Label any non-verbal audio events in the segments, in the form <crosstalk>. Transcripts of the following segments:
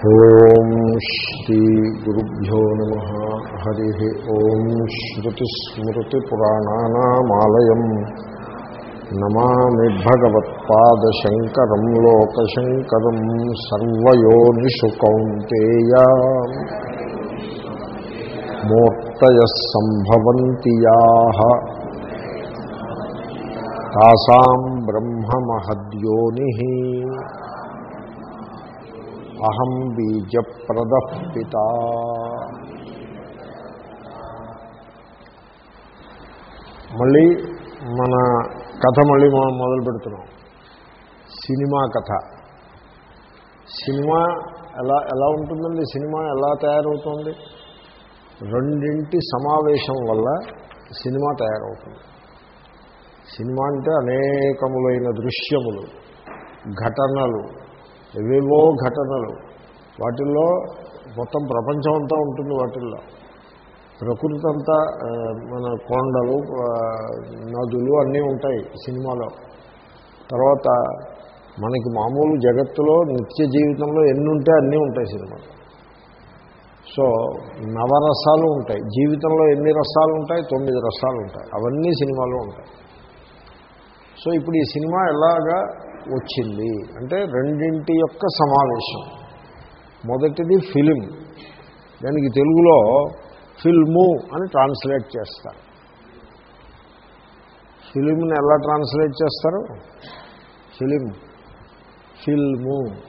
ఓం శ్రీ గురుభ్యో నమ. హరి ఓం శ్రుతిస్మృతిపురాణానామాలయం నమామి భగవత్పాదశంకరం లోకశంకరం సర్వయోనిషు కౌంతేయ మూర్తయ సంభవంతి తాసాం బ్రహ్మమహద్యోని అహం బీజప్రద పిత. మళ్ళీ మన కథ మళ్ళీ మనం మొదలు పెడుతున్నాం. సినిమా కథ. సినిమా ఎలా ఎలా ఉంటుందండి? సినిమా ఎలా తయారవుతుంది? రెండింటి సమావేశం వల్ల సినిమా తయారవుతుంది. సినిమా అంటే అనేకములైన దృశ్యములు ఘటనలు ఏవేవో ఘటనలు. వాటిల్లో మొత్తం ప్రపంచం అంతా ఉంటుంది వాటిల్లో. ప్రకృతి అంతా మన కొండలు నదులు అన్నీ ఉంటాయి సినిమాలో. తర్వాత మనకి మామూలు జగత్తులో నిత్య జీవితంలో ఎన్ని ఉంటే అన్నీ ఉంటాయి సినిమాలో. సో నవరసాలు ఉంటాయి. జీవితంలో ఎన్ని రసాలు ఉంటాయి? తొమ్మిది రసాలు ఉంటాయి. అవన్నీ సినిమాలో ఉంటాయి. సో ఇప్పుడు ఈ సినిమా ఎలాగా వచ్చింది. అంటే రెండింటి యొక్క సమావేశం. మొదటిది ఫిలిం. దానికి తెలుగులో ఫిల్ము అని ట్రాన్స్లేట్ చేస్తారు. ఫిలింని ఎలా ట్రాన్స్లేట్ చేస్తారు? ఫిలిం. ఫిల్ము.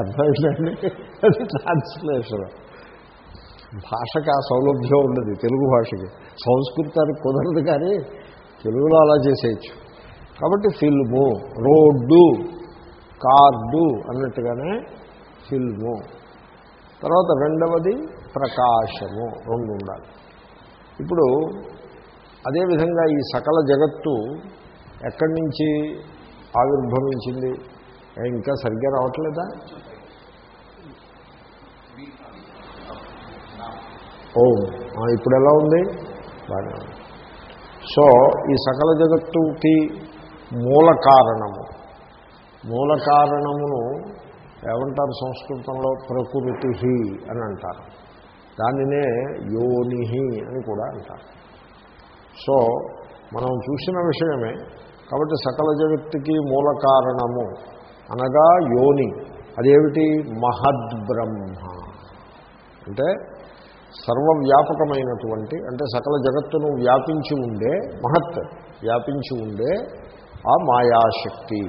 అర్థమైందండి? అది ట్రాన్స్లేషన్. భాషకు ఆ సౌలభ్యం ఉండదు తెలుగు భాషకి. సంస్కృతానికి కుదరదు కానీ తెలుగులో అలా చేసేయచ్చు. కాబట్టి ఫిల్ము రోడ్డు కార్డు అన్నట్టుగానే ఫిల్ము. తర్వాత రెండవది ప్రకాశము రెండు ఉండాలి. ఇప్పుడు అదేవిధంగా ఈ సకల జగత్తు ఎక్కడి నుంచి ఆవిర్భవించింది? ఇంకా సరిగ్గా రావట్లేదా? ఓ ఇప్పుడు ఎలా ఉంది? బాగా సో ఈ సకల జగత్తుకి మూల కారణము మూల కారణమును ఏమంటారు సంస్కృతంలో? ప్రకృతి అని అంటారు దానినే యోనిహి అని కూడా అంటారు. సో మనం చూసిన విషయమే. కాబట్టి సకల జగత్తుకి మూల కారణము అనగా యోని. అదేమిటి? మహద్బ్రహ్మ. అంటే సర్వవ్యాపకమైనటువంటి అంటే సకల జగత్తును వ్యాపించి ఉండే మహత్ వ్యాపించి ఉండే ఆ మాయాశక్తి.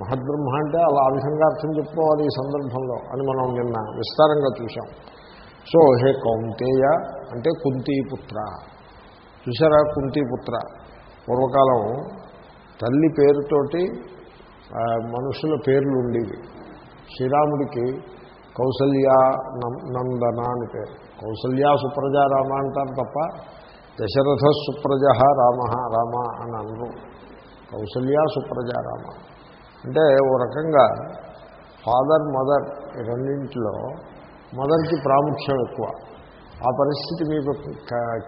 మహద్బ్రహ్మ అంటే అలా ఆ విధంగా అర్థం చెప్పుకోవాలి ఈ సందర్భంలో అని మనం నిన్న విస్తారంగా చూసాం సో హే కౌంతేయ అంటే కుంతీపుత్ర. చూసారా కుంతీపుత్ర? పూర్వకాలం తల్లి పేరుతోటి మనుషుల పేర్లు ఉండేవి శ్రీరాముడికి కౌసల్య నం- నందన అని పేరు. కౌసల్య సుప్రజ రామ అంటారు తప్ప దశరథ సుప్రజ రామ రామ అని అనరు. కౌసల్య సుప్రజారామ. అంటే ఓ రకంగా ఫాదర్ మదర్ రెండింటిలో మదర్కి ప్రాముఖ్యం ఎక్కువ. ఆ పరిస్థితి మీకు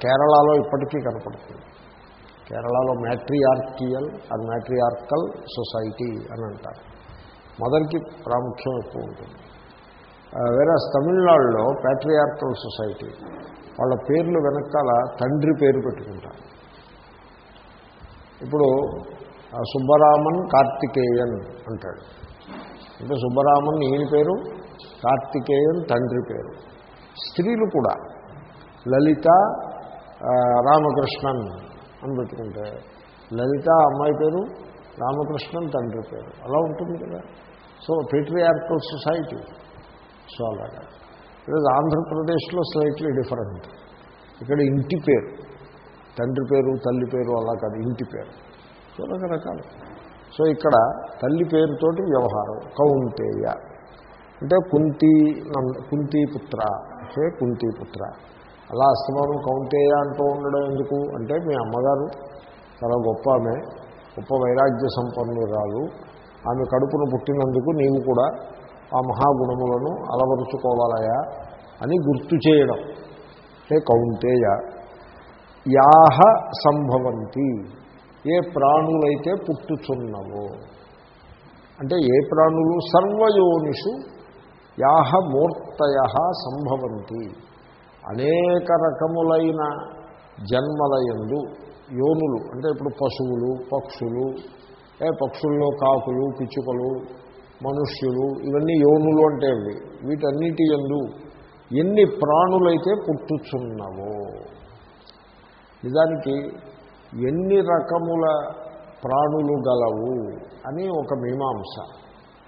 కేరళలో ఇప్పటికీ కనపడుతుంది. కేరళలో మ్యాట్రియార్కియల్ అండ్ మ్యాట్రియార్కల్ సొసైటీ అని అంటారు. మదర్కి ప్రాముఖ్యం ఎక్కువ ఉంటుంది. వేరే తమిళనాడులో ప్యాట్రియార్కల్ సొసైటీ వాళ్ళ పేర్లు వెనకాల తండ్రి పేరు పెట్టుకుంటారు. ఇప్పుడు సుబ్బరామన్ కార్తికేయన్ అంటాడు. అంటే సుబ్బరామన్ ఈయన పేరు కార్తికేయన్ తండ్రి పేరు. స్త్రీలు కూడా లలిత రామకృష్ణన్ అని పెట్టుకుంటే లలిత అమ్మాయి పేరు రామకృష్ణన్ తండ్రి పేరు. అలా ఉంటుంది కదా. సో పేట్రియార్కల్ సొసైటీ సో అలాగా. ఈరోజు ఆంధ్రప్రదేశ్లో స్లైట్లీ డిఫరెంట్ ఇక్కడ ఇంటి పేరు తండ్రి పేరు తల్లి పేరు అలా కాదు ఇంటి పేరు. సో రకరకాలు. సో ఇక్కడ తల్లి పేరుతోటి వ్యవహారం కౌంతేయ అంటే కుంతి నంద కుంతీపుత్ర హే కుంతీపుత్ర. అలా అస్తమానం కౌంతేయ అంటూ ఉండడం ఎందుకు? అంటే మీ అమ్మగారు చాలా గొప్ప ఆమె గొప్ప వైరాగ్య సంపన్నురాలు. ఆమె కడుపును పుట్టినందుకు నీవు కూడా ఆ మహాగుణములను అలవరుచుకోవాలయా అని గుర్తు చేయడం. హే కౌంతేయ యాహ సంభవంతి. ఏ ప్రాణులైతే పుట్టుచున్నవో. అంటే ఏ ప్రాణులు? సర్వయోనిషు యాహ మూర్తయ సంభవంతి. అనేక రకములైన జన్మలయందు యోనులు అంటే ఇప్పుడు పశువులు పక్షులు ఏ పక్షుల్లో కాకులు పిచ్చుకలు మనుష్యులు ఇవన్నీ యోనులు అంటే ఇవి వీటన్నిటి ఎందు ఎన్ని ప్రాణులైతే పుట్టుచున్నవో. నిజానికి ఎన్ని రకముల ప్రాణులు గలవు అని ఒక మీమాంస.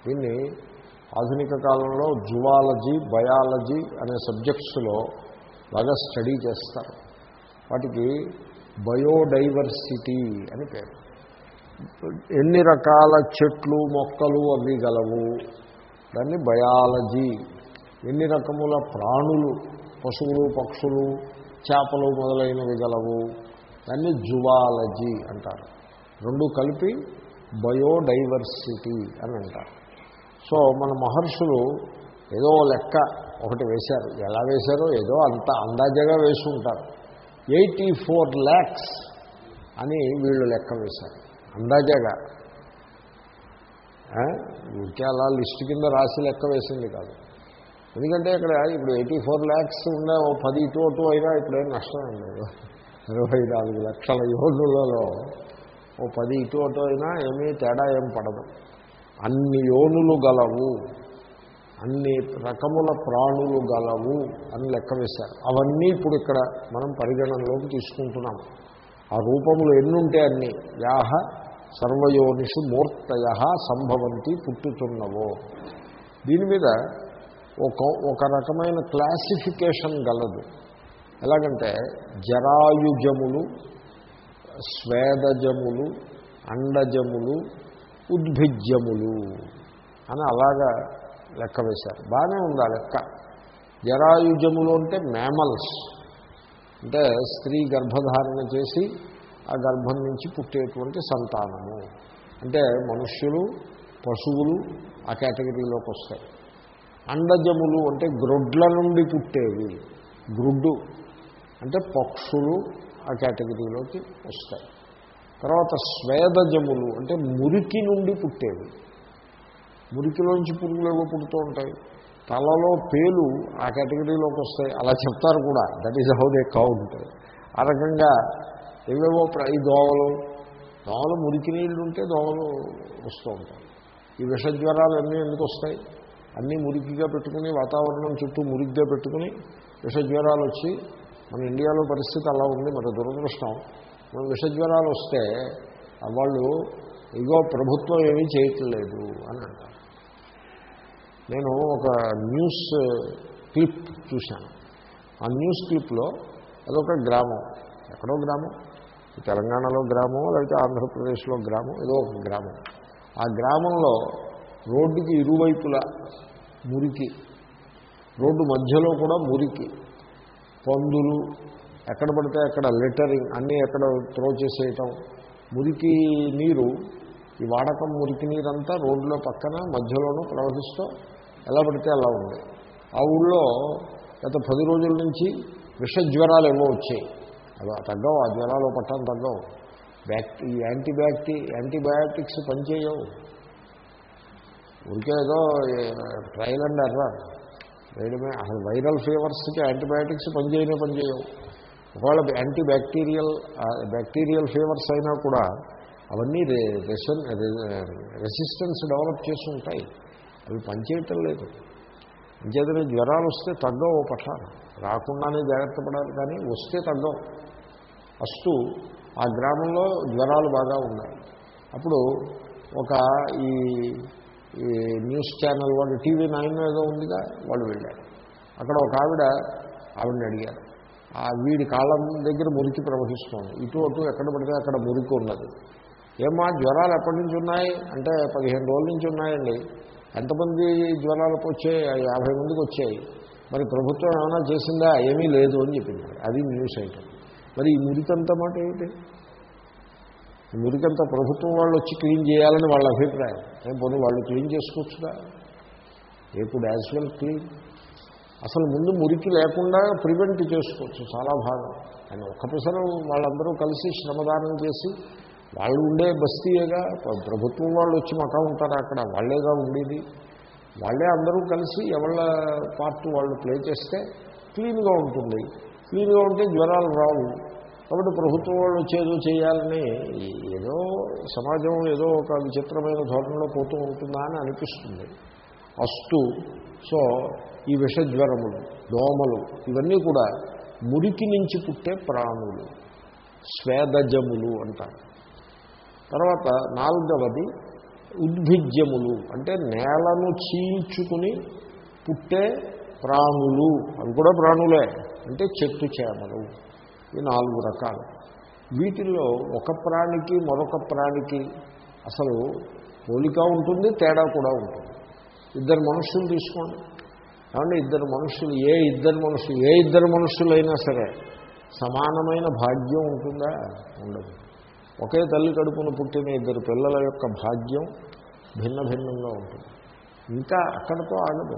దీన్ని ఆధునిక కాలంలో జువాలజీ బయాలజీ అనే సబ్జెక్ట్స్లో బాగా స్టడీ చేస్తారు. వాటికి బయోడైవర్సిటీ అని పేరు. ఎన్ని రకాల చెట్లు మొక్కలు అవి గలవు? దాన్ని బయాలజీ. ఎన్ని రకముల ప్రాణులు పశువులు పక్షులు చేపలు మొదలైనవి గలవు? దాన్ని జువాలజీ అంటారు. రెండు కలిపి బయోడైవర్సిటీ అని అంటారు. సో మన మహర్షులు ఏదో లెక్క ఒకటి వేశారు. ఎలా వేశారో ఏదో అంత అందాజగా వేసి ఉంటారు ఎయిటీ ఫోర్ ల్యాక్స్ అని వీళ్ళు లెక్క వేశారు. అందాజగా. ఊరికే అలా లిస్ట్ కింద రాసి లెక్క వేసింది కాదు. ఎందుకంటే ఇక్కడ ఇప్పుడు ఎయిటీ ఫోర్ ల్యాక్స్ ఉండే ఓ పది ఇటు అటు అయినా ఇప్పుడేం నష్టం ఉండదు లేదు. ఇరవై నాలుగు లక్షల యోనులలో ఓ పది ఇటు అటు అయినా ఏమీ తేడా ఏం పడదు. అన్ని యోనులు గలవు అన్ని రకముల ప్రాణులు గలవు అని లెక్క వేశారు. అవన్నీ ఇప్పుడు ఇక్కడ మనం పరిగణనలోకి తీసుకుంటున్నాం. ఆ రూపములు ఎన్నుంటే అన్ని? యాహ సర్వయోనిషు మూర్తయ సంభవంతి పుట్టుతున్నవో. దీని మీద ఒక ఒక రకమైన క్లాసిఫికేషన్ గలదు. ఎలాగంటే జరాయుజములు స్వేదజములు అండజములు ఉద్భిజ్యములు అని అలాగా లెక్క వేశారు. బాగానే ఉంది ఆ లెక్క? జరాయుజములు అంటే మ్యామల్స్. అంటే స్త్రీ గర్భధారణ చేసి ఆ గర్భం నుంచి పుట్టేటువంటి సంతానము. అంటే మనుష్యులు పశువులు ఆ కేటగిరీలోకి వస్తాయి. అండజములు అంటే గ్రొడ్ల నుండి పుట్టేవి. గ్రుడ్డు. అంటే పక్షులు ఆ కేటగిరీలోకి వస్తాయి. తర్వాత స్వేదజములు అంటే మురికి నుండి పుట్టేవి. మురికిలోంచి పురుగులు ఏవో పుడుతూ ఉంటాయి. తలలో పేలు ఆ కేటగిరీలోకి వస్తాయి. అలా చెప్తారు కూడా. That is how they count ఆ రకంగా ఏవేవో ఈ దోవలు దోవలు మురికి నీళ్ళు ఉంటే దోవలు వస్తూ ఉంటాయి. ఈ విషజ్వరాలు అన్నీ ఎందుకు వస్తాయి? అన్నీ మురికిగా పెట్టుకుని వాతావరణం చుట్టూ మురికిగా పెట్టుకుని విషజ్వరాలు వచ్చి మన ఇండియాలో పరిస్థితి అలా ఉంది మన దురదృష్టం. మన విషజ్వరాలు వస్తే వాళ్ళు ఇగో ప్రభుత్వం ఏమీ చేయట్లేదు అని అంటారు. నేను ఒక న్యూస్ క్లిప్ చూశాను. ఆ న్యూస్ క్లిప్లో అదొక గ్రామం. ఎక్కడో గ్రామం? తెలంగాణలో గ్రామం లేకపోతే ఆంధ్రప్రదేశ్లో గ్రామం ఏదో ఒక గ్రామం. ఆ గ్రామంలో రోడ్డుకి ఇరువైపులా మురికి రోడ్డు మధ్యలో కూడా మురికి. పందులు ఎక్కడ పడితే అక్కడ లిటరింగ్ అన్నీ ఎక్కడ త్రో చేసేయటం. మురికి నీరు ఈ వాడకం మురికి నీరంతా రోడ్లో పక్కన మధ్యలోనూ ప్రవహిస్తూ ఎలా పడితే అలా ఉంది. ఆ ఊళ్ళో గత పది రోజుల నుంచి విష జ్వరాలు ఏవో వచ్చాయి. అవి తగ్గవు ఆ జ్వరాలు పట్టడం తగ్గవు. బ్యాక్టీ ఈ యాంటీబ్యాక్టీ యాంటీబయాటిక్స్ పనిచేయవు. ఊరికే ఏదో ట్రయల్ అండ్ ఎర్రర్. వేయడమే అసలు వైరల్ ఫీవర్స్కి యాంటీబయాటిక్స్ పనిచేయనే పనిచేయవు. ఒకవేళ యాంటీ బ్యాక్టీరియల్ బ్యాక్టీరియల్ ఫీవర్స్ అయినా కూడా అవన్నీ రెసన్ రెసిస్టెన్స్ డెవలప్ చేసి ఉంటాయి. అవి పనిచేయటం లేదు. అంచేతనే జ్వరాలు వస్తే తగ్గవు పట్ల రాకుండానే జాగ్రత్త పడాలి కానీ వస్తే తగ్గవు. ఫస్ట్ ఆ గ్రామంలో జ్వరాలు బాగా ఉన్నాయి. అప్పుడు ఒక ఈ ఈ న్యూస్ ఛానల్ వాళ్ళు టీవీ నైన్ ఏదో ఉందిగా వాళ్ళు వెళ్ళారు. అక్కడ ఒక ఆవిడ ఆవిడని అడిగారు. ఆ వీడి కాలం దగ్గర మురికి ప్రవహిస్తోంది. ఇటు అటు ఎక్కడ పడితే అక్కడ మురికి ఉన్నది. ఏమా జ్వరాలు ఎప్పటి నుంచి ఉన్నాయి? అంటే పదిహేను రోజుల నుంచి ఉన్నాయండి. ఎంతమంది జ్వరాలకు వచ్చాయి? యాభై మందికి వచ్చాయి. మరి ప్రభుత్వం ఏమైనా చేసిందా? ఏమీ లేదు అని చెప్పింది. అది న్యూస్ ఐటమ్. మరి ఈ మురికంత మాట ఏమిటి? మురికంతా ప్రభుత్వం వాళ్ళు వచ్చి క్లీన్ చేయాలని వాళ్ళ అభిప్రాయం. ఏం పోనీ వాళ్ళు క్లీన్ చేసుకోవచ్చుగా? ఎప్పుడు యాజ్ వెల్ క్లీన్. అసలు ముందు మురికి లేకుండా ప్రివెంట్ చేసుకోవచ్చు చాలా భాగం. అని ఒక్క వాళ్ళందరూ కలిసి శ్రమదానం చేసి వాళ్ళు ఉండే బస్తీయేగా ప్రభుత్వం వాళ్ళు వచ్చి మకా ఉంటారు అక్కడ? వాళ్ళేగా ఉండేది? వాళ్ళే అందరూ కలిసి ఎవళ్ళ పార్ట్ వాళ్ళు ప్లే చేస్తే క్లీన్గా ఉంటుంది. క్లీన్గా ఉంటే జ్వరాలు రావు. కాబట్టి ప్రభుత్వం వాళ్ళు చేదు చేయాలని ఏదో సమాజం ఏదో ఒక విచిత్రమైన ధోరణిలో పోతూ ఉంటుందా అని అనిపిస్తుంది. అస్తు. సో ఈ విషజ్వరములు దోమలు ఇవన్నీ కూడా మురికి నుంచి పుట్టే ప్రాణులు. స్వేదజములు అంటారు. తర్వాత నాలుగవది ఉద్భిజ్యములు అంటే నేలను చీల్చుకుని పుట్టే ప్రాణులు. అవి కూడా ప్రాణులే అంటే చెట్టు చేమలు. ఈ నాలుగు రకాలు. వీటిల్లో ఒక ప్రాణికి మరొక ప్రాణికి అసలు పోలిక ఉంటుంది తేడా కూడా ఉంటుంది. ఇద్దరు మనుషులు తీసుకోండి. కాబట్టి ఇద్దరు మనుషులు ఏ ఇద్దరు మనుషులు ఏ ఇద్దరు మనుషులైనా సరే సమానమైన భాగ్యం ఉంటుందా? ఉండదు. ఒకే తల్లి కడుపున పుట్టిన ఇద్దరు పిల్లల యొక్క భాగ్యం భిన్న భిన్నంగా ఉంటుంది. ఇంకా అక్కడితో ఆగదు.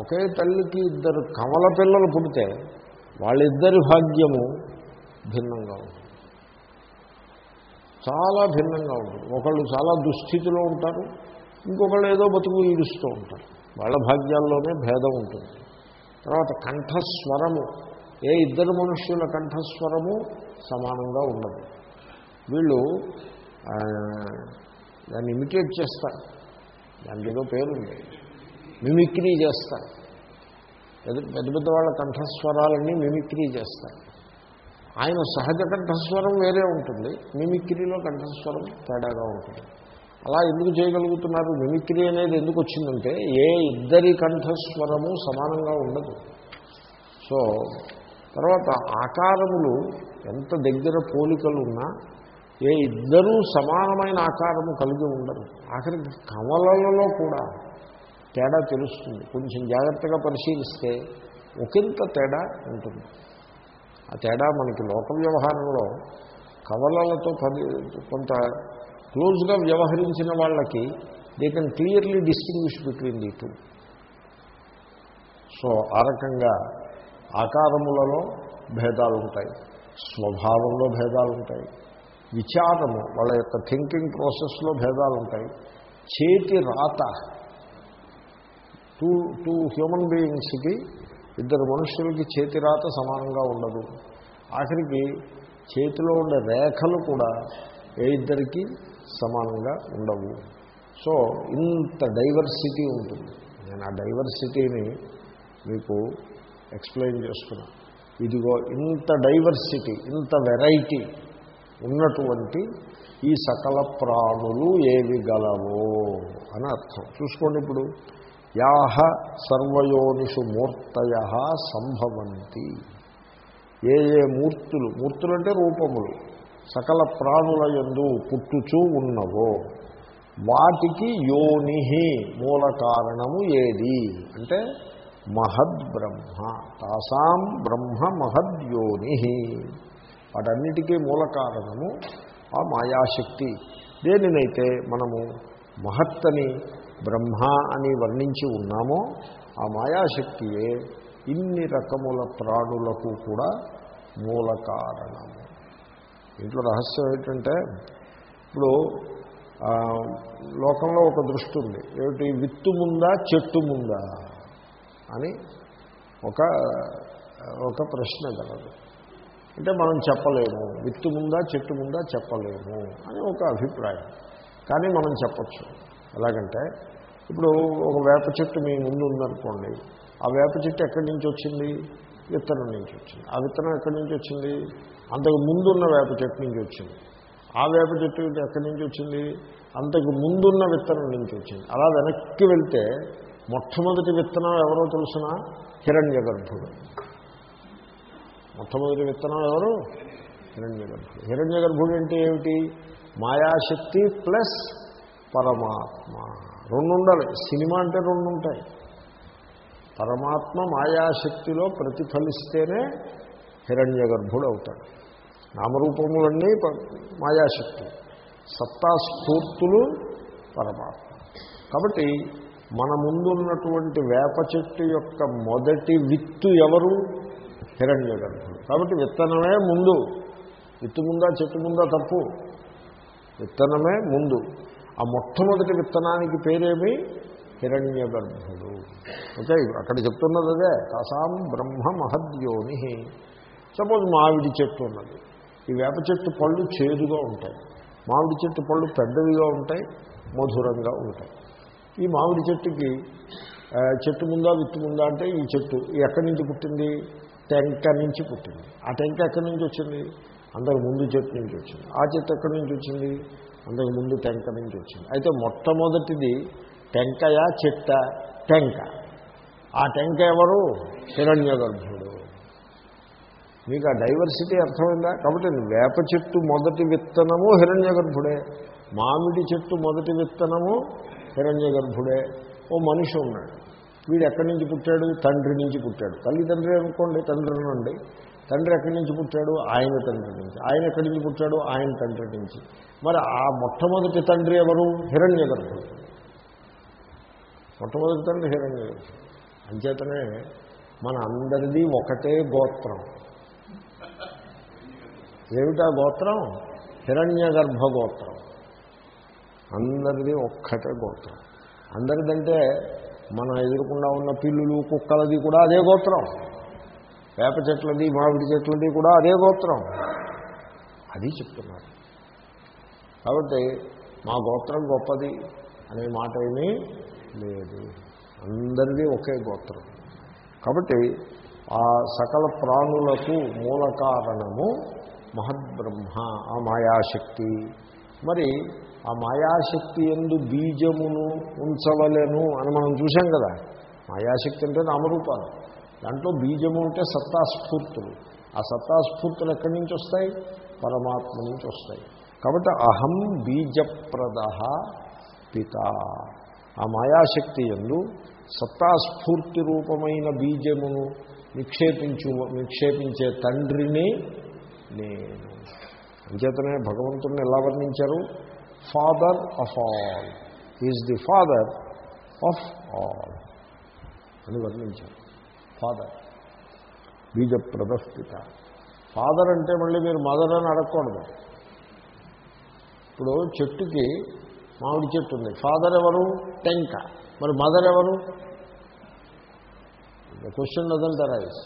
ఒకే తల్లికి ఇద్దరు కమల పిల్లలు పుడితే వాళ్ళిద్దరి భాగ్యము భిన్నంగా ఉంటుంది. చాలా భిన్నంగా ఉంటుంది. ఒకళ్ళు చాలా దుస్థితిలో ఉంటారు ఇంకొకళ్ళు ఏదో బతుకు ఈడుస్తూ ఉంటారు. వాళ్ళ భాగ్యాల్లోనే భేదం ఉంటుంది. తర్వాత కంఠస్వరము ఏ ఇద్దరు మనుష్యుల కంఠస్వరము సమానంగా ఉండదు. వీళ్ళు దాన్ని ఇమిటేట్ చేస్తారు. దానికి ఏదో పేరుంది. మిమిక్రీ చేస్తారు. పెద్ద పెద్ద పెద్ద వాళ్ళ కంఠస్వరాలన్నీ మిమిక్రీ చేస్తారు. ఆయన సహజ కంఠస్వరం వేరే ఉంటుంది. మిమిక్రీలో కంఠస్వరం తేడాగా ఉంటుంది. అలా ఎందుకు చేయగలుగుతున్నారు? మిమిక్రీ అనేది ఎందుకు వచ్చిందంటే ఏ ఇద్దరి కంఠస్వరము సమానంగా ఉండదు. సో తర్వాత ఆకారములు ఎంత దగ్గర పోలికలు ఉన్నా ఏ ఇద్దరూ సమానమైన ఆకారము కలిగి ఉండరు. ఆఖరికి కమలలలో కూడా తేడా తెలుస్తుంది. కొంచెం జాగ్రత్తగా పరిశీలిస్తే ఒకంత తేడా ఉంటుంది. ఆ తేడా మనకి లోక వ్యవహారంలో కవలలతో పది కొంత క్లోజ్గా వ్యవహరించిన వాళ్ళకి they can clearly distinguish between the two so ఆ రకంగా ఆకారములలో భేదాలు ఉంటాయి స్వభావంలో భేదాలు ఉంటాయి విచారము వాళ్ళ యొక్క థింకింగ్ ప్రాసెస్లో భేదాలు ఉంటాయి చేతి రాత టూ టూ హ్యూమన్ బీయింగ్స్కి ఇద్దరు మనుషులకి చేతి రాత సమానంగా ఉండదు. ఆఖరికి చేతిలో ఉండే రేఖలు కూడా ఏ ఇద్దరికి సమానంగా ఉండవు. సో ఇంత డైవర్సిటీ ఉంటుంది. నేను ఆ డైవర్సిటీని మీకు ఎక్స్ప్లెయిన్ చేస్తున్నా. ఇదిగో ఇంత డైవర్సిటీ ఇంత వెరైటీ ఉన్నటువంటి ఈ సకల ప్రాణులు ఏవి గలవో అని అర్థం. చూసుకోండి ఇప్పుడు. యాహ సర్వయోనిషు మూర్తయ సంభవంతి. ఏ ఏ మూర్తులు మూర్తులు అంటే రూపములు సకల ప్రాణుల యందు పుట్టుచూ ఉన్నవో వాటికి యోని మూల కారణము ఏది? అంటే మహద్బ్రహ్మ తాసాం బ్రహ్మ మహద్యోని వాటన్నిటికీ మూల కారణము ఆ మాయాశక్తి. దేనినైతే మనము మహత్తని బ్రహ్మ అని వర్ణించి ఉన్నామో ఆ మాయాశక్తియే ఇన్ని రకముల ప్రాణులకు కూడా మూల కారణము ఇంట్లో రహస్యం ఏంటంటే ఇప్పుడు లోకంలో ఒక దృష్టి ఉంది. ఏమిటి? విత్తు ముందా చెట్టు ముందా? అని ఒక ఒక ప్రశ్న కలదు. అంటే మనం చెప్పలేము. విత్తు ముందా చెట్టు ముందా చెప్పలేము అని ఒక అభిప్రాయం. కానీ మనం చెప్పచ్చు. ఎలాగంటే ఇప్పుడు ఒక వేప చెట్టు మీ ముందు ఉందనుకోండి ఆ వేప చెట్టు ఎక్కడి నుంచి వచ్చింది? విత్తనం నుంచి వచ్చింది. ఆ విత్తనం ఎక్కడి నుంచి వచ్చింది? అంతకు ముందున్న వేప చెట్టు నుంచి వచ్చింది. ఆ వేప చెట్టు ఎక్కడి నుంచి వచ్చింది? అంతకు ముందున్న విత్తనం నుంచి వచ్చింది. అలా వెనక్కి వెళ్తే మొట్టమొదటి విత్తనం ఎవరో తెలుసిన? హిరణ్య గర్భుడు మొట్టమొదటి విత్తనం ఎవరు? హిరణ్య గర్భుడు హిరణ్య గర్భుడు అంటే ఏమిటి? మాయాశక్తి ప్లస్ పరమాత్మ. రెండు ఉండాలి సినిమా అంటే రెండు ఉంటాయి పరమాత్మ మాయాశక్తిలో ప్రతిఫలిస్తేనే హిరణ్య గర్భుడు అవుతాడు నామరూపములన్నీ ప- మాయాశక్తి. సత్తాస్ఫూర్తులు పరమాత్మ. కాబట్టి మన ముందున్నటువంటి వేప చెట్టు యొక్క మొదటి విత్తు ఎవరు? హిరణ్య గర్భుడు కాబట్టి విత్తనమే ముందు. విత్తు ముందా చెట్టు ముందా తప్పు. విత్తనమే ముందు. ఆ మొట్టమొదటి విత్తనానికి పేరేమి? హిరణ్య గర్భుడు ఓకే అక్కడ చెప్తున్నది అదే తాసాం బ్రహ్మ మహద్యోని సపోజ్ మామిడి చెట్టు ఉన్నది. ఈ వేప చెట్టు పళ్ళు చేదుగా ఉంటాయి. మామిడి చెట్టు పళ్ళు పెద్దవిగా ఉంటాయి మధురంగా ఉంటాయి. ఈ మామిడి చెట్టుకి చెట్టు ముందా విత్తు ముందా అంటే ఈ చెట్టు ఎక్కడి నుంచి పుట్టింది? టెంక నుంచి పుట్టింది. ఆ టెంక ఎక్కడి నుంచి వచ్చింది? అందరికి ముందు చెట్టు నుంచి వచ్చింది. ఆ చెట్టు ఎక్కడి నుంచి వచ్చింది? అందుకు ముందు టెంక నుంచి వచ్చింది. అయితే మొట్టమొదటిది టెంకయా చెట్ట? టెంక. ఆ టెంక ఎవరు? హిరణ్యగర్భుడు. మీకు ఆ డైవర్సిటీ అర్థమైందా? కాబట్టి వేప చెట్టు మొదటి విత్తనము హిరణ్యగర్భుడే. మామిడి చెట్టు మొదటి విత్తనము హిరణ్యగర్భుడే. ఓ మనిషి ఉన్నాడు. వీడు ఎక్కడి నుంచి పుట్టాడు? తండ్రి నుంచి పుట్టాడు. తల్లిదండ్రి అనుకోండి తండ్రి నుండి తండ్రి ఎక్కడి నుంచి పుట్టాడు? ఆయన తండ్రి నుంచి. ఆయన ఎక్కడి నుంచి పుట్టాడు? ఆయన తండ్రి నుంచి. మరి ఆ మొట్టమొదటి తండ్రి ఎవరు? హిరణ్య గర్భుడు. మొట్టమొదటి తండ్రి హిరణ్య గర్భుడు. అంచేతనే మన అందరిది ఒకటే గోత్రం. ఏమిటా గోత్రం? హిరణ్య గర్భ గోత్రం. అందరిది ఒక్కటే గోత్రం. అందరిదంటే మన ఎదురుకుండా ఉన్న పిల్లులు కుక్కలది కూడా అదే గోత్రం. వేప చెట్లది మామిడి చెట్లది కూడా అదే గోత్రం. అది చెప్తున్నారు. కాబట్టి మా గోత్రం గొప్పది అనే మాట ఏమీ లేదు. అందరిది ఒకే గోత్రం. కాబట్టి ఆ సకల ప్రాణులకు మూల కారణము మహద్బ్రహ్మ ఆ మాయాశక్తి. మరి ఆ మాయాశక్తి ఎందు బీజమును ఉంచవలను అని మనం చూసాం కదా. మాయాశక్తి అంటే నామరూపాలు. దాంట్లో బీజము అంటే సత్తాస్ఫూర్తులు ఆ సత్తాస్ఫూర్తులు ఎక్కడి నుంచి వస్తాయి? పరమాత్మ నుంచి వస్తాయి. కాబట్టి అహం బీజప్రద పిత. ఆ మాయాశక్తి ఎందు సత్తాస్ఫూర్తి రూపమైన బీజమును నిక్షేపించు నిక్షేపించే తండ్రిని నేను. అంచేతనే భగవంతుడిని ఎలా వర్ణించారు? Father of all is the father of all అని వర్ణించారు. ఫాదర్. బీజప్రదస్థిత. ఫాదర్ అంటే మళ్ళీ మీరు మదర్ అని అడగకూడదు. ఇప్పుడు చెట్టుకి మామిడి చెట్టు ఉంది. ఫాదర్ ఎవరు? టెంక. మరి మదర్ ఎవరు? క్వశ్చన్ డజంట్ అరైజ్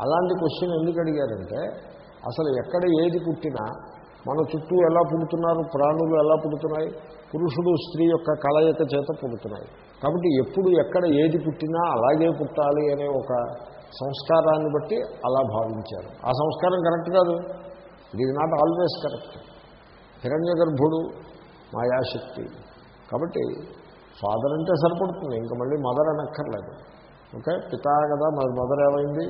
అలాంటి క్వశ్చన్ ఎందుకు అడిగారంటే అసలు ఎక్కడ ఏది పుట్టినా మన చుట్టూ ఎలా పుడుతున్నారు ప్రాణులు ఎలా పుడుతున్నాయి పురుషుడు స్త్రీ యొక్క కలయిక చేత పుడుతున్నాయి. కాబట్టి ఎప్పుడు ఎక్కడ ఏది పుట్టినా అలాగే పుట్టాలి అనే ఒక సంస్కారాన్ని బట్టి అలా భావించారు. ఆ సంస్కారం కరెక్ట్ కాదు. It is not always correct హిరణ్య గర్భుడు మాయాశక్తి. కాబట్టి ఫాదర్ అంటే సరిపడుతుంది. ఇంకా మళ్ళీ మదర్ అనక్కర్లేదు. ఓకే పితా కదా మరి మదర్ ఏమైంది?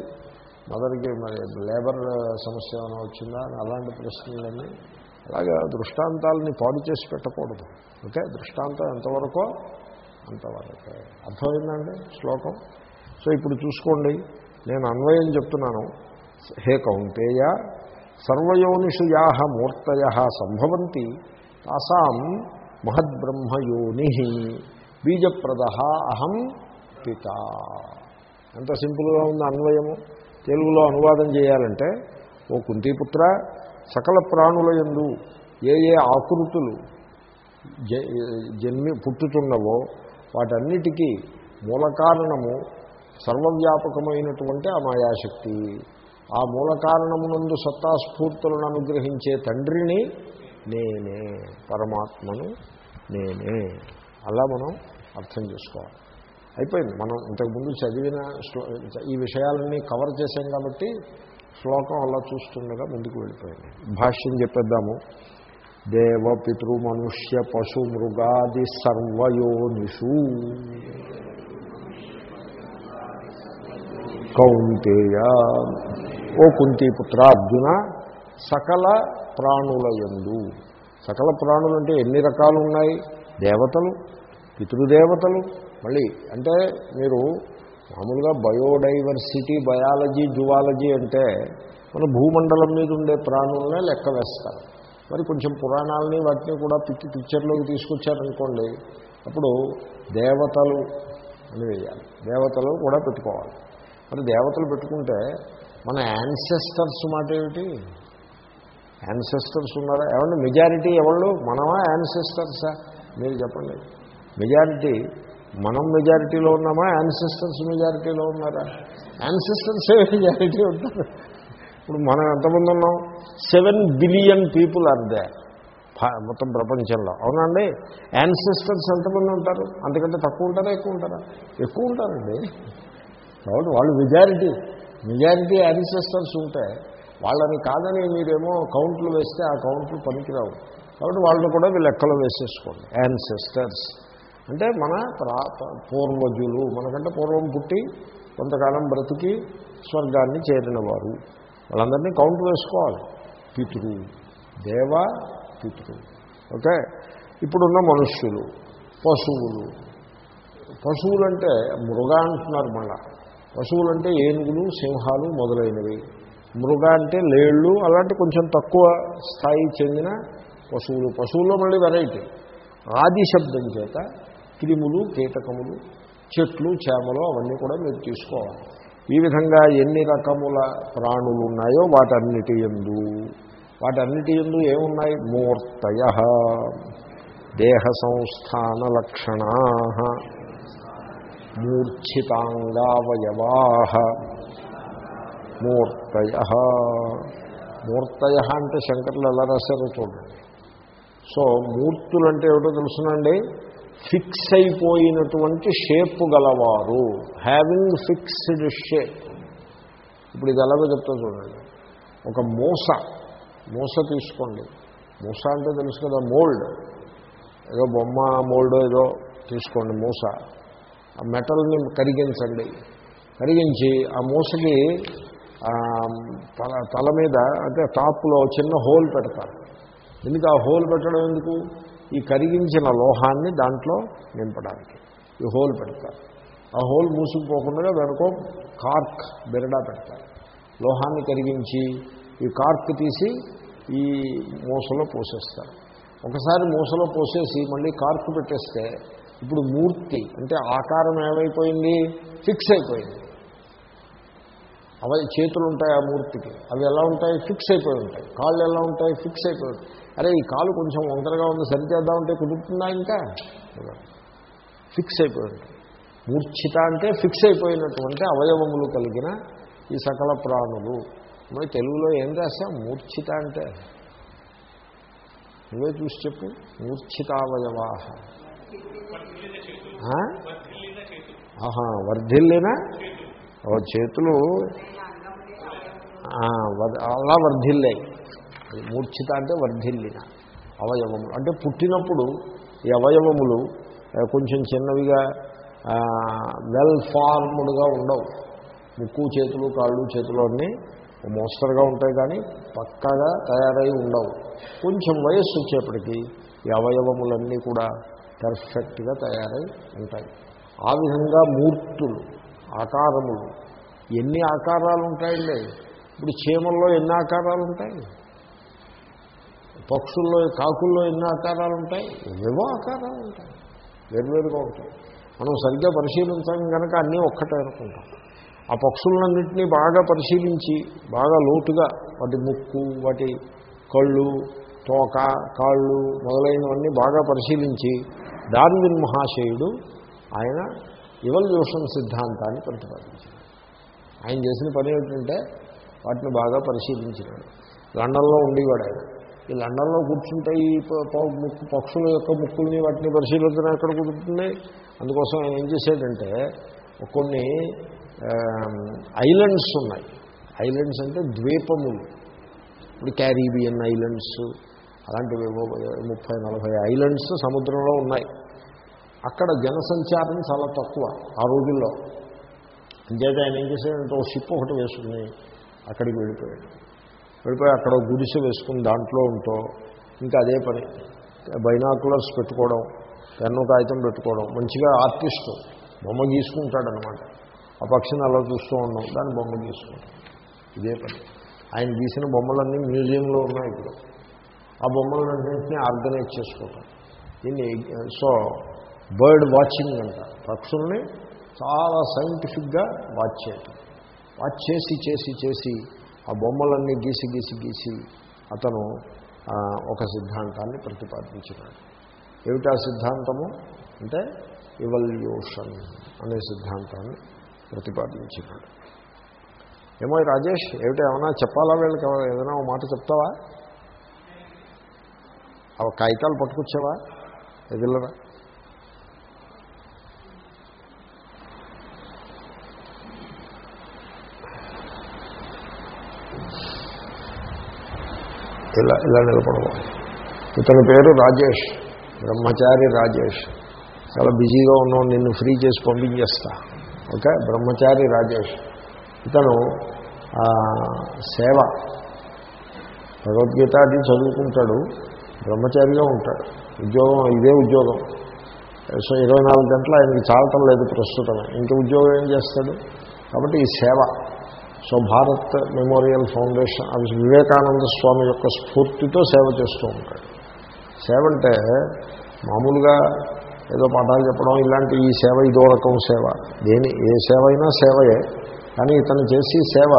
మదర్కి మరి లేబర్ సమస్య ఏమైనా వచ్చిందా? అని అలాంటి ప్రశ్నలన్నీ అలాగే దృష్టాంతాలని పాడు చేసి పెట్టకూడదు. ఓకే దృష్టాంతం ఎంతవరకో అంతవరకే అర్థమైందండి శ్లోకం? సో ఇప్పుడు చూసుకోండి నేను అన్వయం చెప్తున్నాను. హే కౌంటేయ సర్వయోనిషు యాహ మూర్తయ సంభవంతి తాసాం మహద్బ్రహ్మయోని బీజప్రద అహం పిత. ఎంత సింపుల్గా ఉంది అన్వయము. తెలుగులో అనువాదం చేయాలంటే ఓ కుంతీపుత్ర సకల ప్రాణుల యందు ఏ ఏ ఆకృతులు జ- జన్మి పుట్టుతున్నవో వాటన్నిటికీ మూల కారణము సర్వవ్యాపకమైనటువంటి ఆ మాయాశక్తి ఆ మూల కారణమునందు సత్తాస్ఫూర్తులను అనుగ్రహించే తండ్రిని నేనే పరమాత్మను నేనే. అలా మనం అర్థం చేసుకోవాలి. అయిపోయింది. మనం ఇంతకుముందు చదివిన ఈ విషయాలన్నీ కవర్ చేశాం కాబట్టి శ్లోకం అలా చూస్తుండగా ముందుకు వెళ్ళిపోయింది భాష్యం చెప్పేద్దాము. దేవ పితృ మనుష్య పశు మృగాది సర్వయోనిషు. కౌంతేయ. ఓ కుంతీపుత్ర అర్జున సకల ప్రాణుల యందు సకల ప్రాణులు అంటే ఎన్ని రకాలు ఉన్నాయి దేవతలు పితృదేవతలు. మళ్ళీ అంటే మీరు మామూలుగా బయోడైవర్సిటీ బయాలజీ జువాలజీ అంటే మన భూమండలం మీద ఉండే ప్రాణులనే లెక్క వేస్తారు. మరి కొంచెం పురాణాలని వాటిని కూడా పిక్కి పిక్చర్లోకి తీసుకొచ్చారనుకోండి అప్పుడు దేవతలు అని వేయాలి. దేవతలు కూడా పెట్టుకోవాలి. మరి దేవతలు పెట్టుకుంటే మన యాన్సెస్టర్స్ మాట ఏమిటి? యాన్సెస్టర్స్ ఉన్నారా? ఎవరి మెజారిటీ ఎవళ్ళు? మనమా? యాన్సెస్టర్సా మీరు చెప్పండి. మెజారిటీ మనం మెజారిటీలో ఉన్నామా? యాన్సెస్టర్స్ మెజారిటీలో ఉన్నారా? యాన్సిస్టర్సే మెజారిటీ ఉంటారు? ఇప్పుడు మనం ఎంతమంది ఉన్నాం? Seven billion people are they మొత్తం ప్రపంచంలో. అవునండి? యాన్సిస్టర్స్ ఎంతమంది ఉంటారు? అంతకంటే తక్కువ ఉంటారా ఎక్కువ ఉంటారా? ఎక్కువ ఉంటారండి. కాబట్టి వాళ్ళు మెజారిటీ మెజారిటీ యాన్సిస్టర్స్ ఉంటే వాళ్ళని కాదని మీరేమో కౌంట్లు వేస్తే ఆ కౌంట్లు పనికిరావు. కాబట్టి వాళ్ళని కూడా వీళ్ళు లెక్కలో వేసేసుకోండి. యాన్సిస్టర్స్ అంటే మన పూర్వజులు. మనకంటే పూర్వం పుట్టి కొంతకాలం బ్రతికి స్వర్గాన్ని చేరినవారు. వాళ్ళందరినీ కౌంట్ వేసుకోవాలి. పితృ దేవ పితృ. ఓకే? ఇప్పుడున్న మనుష్యులు పశువులు. పశువులంటే మృగ అంటున్నారు మళ్ళా. పశువులంటే ఏనుగులు సింహాలు మొదలైనవి. మృగ అంటే లేళ్ళు అలాంటి కొంచెం తక్కువ స్థాయి చెందిన పశువులు. పశువుల్లో మళ్ళీ వెరైటీ. ఆది శబ్దం చేత క్రిములు కీటకములు చెట్లు చేమలు అవన్నీ కూడా మీరు తీసుకోవాలి. ఈ విధంగా ఎన్ని రకముల ప్రాణులు ఉన్నాయో వాటన్నిటి ఎందు వాటన్నిటి ఎందు ఏమున్నాయి? మూర్తయ దేహ సంస్థాన లక్షణా మూర్ఛితాంగావయవా. మూర్తయ మూర్తయ అంటే శంకర్లు ఎలా రాశారో చూడండి. సో మూర్తులు అంటే ఏమిటో తెలుసునండి? ఫిక్స్ అయిపోయినటువంటి షేప్ గలవారు. హ్యావింగ్ ఫిక్స్డ్ షేప్ ఇప్పుడు ఇది ఎలాగో చెప్తా చూడండి. ఒక మూస. మూస తీసుకోండి. మూస అంటే తెలుసు కదా మోల్డ్. ఏదో బొమ్మ మోల్డ్ ఏదో తీసుకోండి మూస. ఆ మెటల్ని కరిగించండి. కరిగించి ఆ మూసకి తల తల మీద అంటే టాప్లో చిన్న హోల్ పెడతారు. ఎందుకు ఆ హోల్ పెట్టడం ఎందుకు? ఈ కరిగించిన లోహాన్ని దాంట్లో నింపడానికి. ఈ హోల్ పెడతారు. ఆ హోల్ మూసుకుపోకుండా వెనుకో కార్క్ బెరడా పెడతారు. లోహాన్ని కరిగించి ఈ కార్క్ తీసి ఈ మూసలో పోసేస్తారు. ఒకసారి మూసలో పోసేసి మళ్ళీ కార్క్ పెట్టేస్తే ఇప్పుడు మూర్తి అంటే ఆకారం ఏమైపోయింది? ఫిక్స్ అయిపోయింది. అవి చేతులు ఉంటాయి ఆ మూర్తికి. అవి ఎలా ఉంటాయి? ఫిక్స్ అయిపోయి ఉంటాయి. కాళ్ళు ఎలా ఉంటాయి? ఫిక్స్ అయిపోయి ఉంటాయి. అరే ఈ కాలు కొంచెం వంకరగా ఉంది సరిచేద్దామంటే కుదురుతుందా ఇంకా? ఫిక్స్ అయిపోయి ఉంటాయి మూర్ఛిత అంటే ఫిక్స్ అయిపోయినటువంటి అవయవములు కలిగిన ఈ సకల ప్రాణులు. మరి తెలుగులో ఏం రాసాం మూర్ఛిత అంటే. నువ్వే చూసి చెప్పు. మూర్ఛితావయవాహ. ఆహా వర్ధిల్లినా? ఓ చేతులు. అలా వర్ధిల్లాయి. మూర్ఛిత అంటే వర్ధిల్లిన అవయవములు. అంటే పుట్టినప్పుడు ఈ అవయవములు కొంచెం చిన్నవిగా వెల్ ఫార్మ్డ్గా ఉండవు. ముక్కు చేతులు కాళ్ళు చేతులు అన్నీ మోస్తరుగా ఉంటాయి కానీ పక్కాగా తయారై ఉండవు. కొంచెం వయస్సు వచ్చేప్పటికీ ఈ అవయవములన్నీ కూడా పర్ఫెక్ట్గా తయారై ఉంటాయి. ఆ విధంగా మూర్తులు ఆకారములు. ఎన్ని ఆకారాలు ఉంటాయండి ఇప్పుడు చీమల్లో ఎన్ని ఆకారాలు ఉంటాయి పక్షుల్లో కాకుల్లో ఎన్ని ఆకారాలు ఉంటాయి? ఏవో ఆకారాలు ఉంటాయి. వేరువేరుగా ఉంటాయి. మనం సరిగ్గా పరిశీలించడం కనుక అన్నీ ఒక్కటే అనుకుంటాం. ఆ పక్షులన్నింటినీ బాగా పరిశీలించి బాగా లోతుగా వాటి ముక్కు వాటి కళ్ళు తోక కాళ్ళు మొదలైనవన్నీ బాగా పరిశీలించి డార్విన్ మహాశయుడు ఆయన ఇవల్యూషన్ సిద్ధాంతాన్ని ప్రతిపాదించాడు. ఆయన చేసిన పని ఏమిటంటే వాటిని బాగా పరిశీలించినాడు. లండన్లో ఉండేవాడు ఆయన. ఈ లండన్లో కూర్చుంటే ఈ ముక్కు పక్షుల యొక్క ముక్కుల్ని వాటిని పరిశీలించడం ఎక్కడ కుదురుతుంది? అందుకోసం ఆయన ఏం చేశాడంటే కొన్ని ఐలండ్స్ ఉన్నాయి. ఐలండ్స్ అంటే ద్వీపములు. ఇప్పుడు క్యారీబియన్ ఐలండ్స్ అలాంటివి ముప్పై నలభై ఐలండ్స్ సముద్రంలో ఉన్నాయి. అక్కడ జనసంచారం చాలా తక్కువ ఆ రోజుల్లో. అంచేత ఆయన ఏం చేశాడంటే ఓ షిప్ ఒకటి వేసుకుని అక్కడికి వెళ్ళిపోయాడు. వెళ్ళిపోయి అక్కడ గుడిసె వేసుకుని దాంట్లో ఉంటూ ఇంకా అదే పని. బైనాకులర్స్ పెట్టుకోవడం పెన్ను కాగితం పెట్టుకోవడం మంచిగా ఆర్టిస్టు బొమ్మ గీసుకుంటాడనమాట ఆ పక్షిని అలా చూస్తూ ఉన్నాం దాన్ని బొమ్మ గీసుకుంటాం. ఇదే పని. ఆయన గీసిన బొమ్మలన్నీ మ్యూజియంలో ఉన్నాయి ఇప్పుడు. ఆ బొమ్మలన్నింటినీ ఆర్గనైజ్ చేసుకోవటం దీన్ని సో బర్డ్ వాచింగ్ అంట. పక్షుల్ని చాలా సైంటిఫిక్గా వాచ్ చేయటం వాచ్ చేసి చేసి చేసి ఆ బొమ్మలన్నీ గీసి గీసి గీసి అతను ఒక సిద్ధాంతాన్ని ప్రతిపాదించినాడు. ఏమిటా సిద్ధాంతము? అంటే ఇవల్యూషన్ అనే సిద్ధాంతాన్ని ప్రతిపాదించినాడు. ఏమో రాజేష్ ఏమిటి ఏమైనా చెప్పాలా వీళ్ళకి? ఏదైనా ఒక మాట చెప్తావా? అవి కాగితాలు పట్టుకొచ్చావా? ఎదిల్లరా ఇలా ఇలా నిలబడవాలి. ఇతని పేరు రాజేష్ బ్రహ్మచారి రాజేష్. చాలా బిజీగా ఉన్నాం నిన్ను ఫ్రీ చేసి పంపించేస్తా. ఓకే? బ్రహ్మచారి రాజేష్. ఇతను సేవ. భగవద్గీత అది చదువుకుంటాడు. బ్రహ్మచారిగా ఉంటాడు. ఉద్యోగం ఇదే ఉద్యోగం. సో ఇరవై నాలుగు గంటలు ఆయనకి చాలటం లేదు ప్రస్తుతం. ఇంక ఉద్యోగం ఏం చేస్తాడు? కాబట్టి ఈ సేవ. సో భారత్ మెమోరియల్ ఫౌండేషన్ అవి వివేకానంద స్వామి యొక్క స్ఫూర్తితో సేవ చేస్తూ ఉంటాడు. సేవ అంటే మామూలుగా ఏదో పాఠాలు చెప్పడం ఇలాంటి ఈ సేవ ఇదో రకం సేవ. దేని ఏ సేవ అయినా సేవయే. కానీ ఇతను చేసి సేవ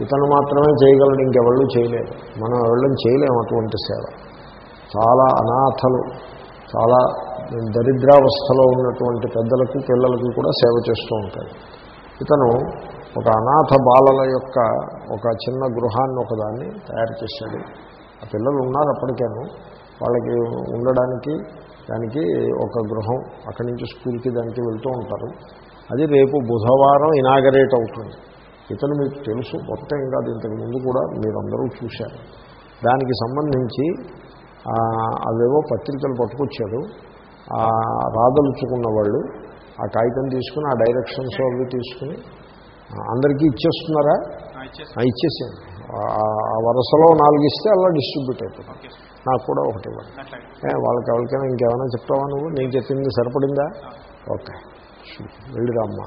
ఇతను మాత్రమే చేయగలడు ఇంకెవళ్ళు చేయలేదు మనం ఎవళ్ళని చేయలేము అటువంటి సేవ. చాలా అనాథలు చాలా దరిద్రావస్థలో ఉన్నటువంటి పెద్దలకు పిల్లలకు కూడా సేవ చేస్తూ ఉంటాడు. ఇతను ఒక అనాథ బాలల యొక్క ఒక చిన్న గృహాన్ని ఒకదాన్ని తయారు చేశాడు. ఆ పిల్లలు ఉన్నారు అప్పటికేను. వాళ్ళకి ఉండడానికి దానికి ఒక గృహం అక్కడి నుంచి స్కూల్కి దానికి వెళ్తూ ఉంటారు. అది రేపు బుధవారం ఇనాగరేట్ అవుతుంది. ఇతను మీకు తెలుసు మొత్తం ఇంకా కాదు ఇంతకు ముందు కూడా మీరందరూ చూశారు. దానికి సంబంధించి అవేవో పత్రికలు పట్టుకొచ్చారు ఆ రాదలుచుకున్న వాళ్ళు ఆ కాగితం తీసుకుని ఆ డైరెక్షన్స్ అవి తీసుకుని అందరికీ ఇచ్చేస్తున్నారా? ఆ, ఇచ్చేసేయండి. ఆ- వరుసలో నాలుగు ఇస్తే అలా డిస్ట్రిబ్యూట్ అయిపోతుంది నాకు కూడా ఒకటి ఇవ్వండి. వాళ్ళకి ఎవరికైనా ఇంకేమైనా చెప్తావా నువ్వు? నేను చెప్పింది సరిపడిందా? ఓకే. వెళ్ళిరామ్మా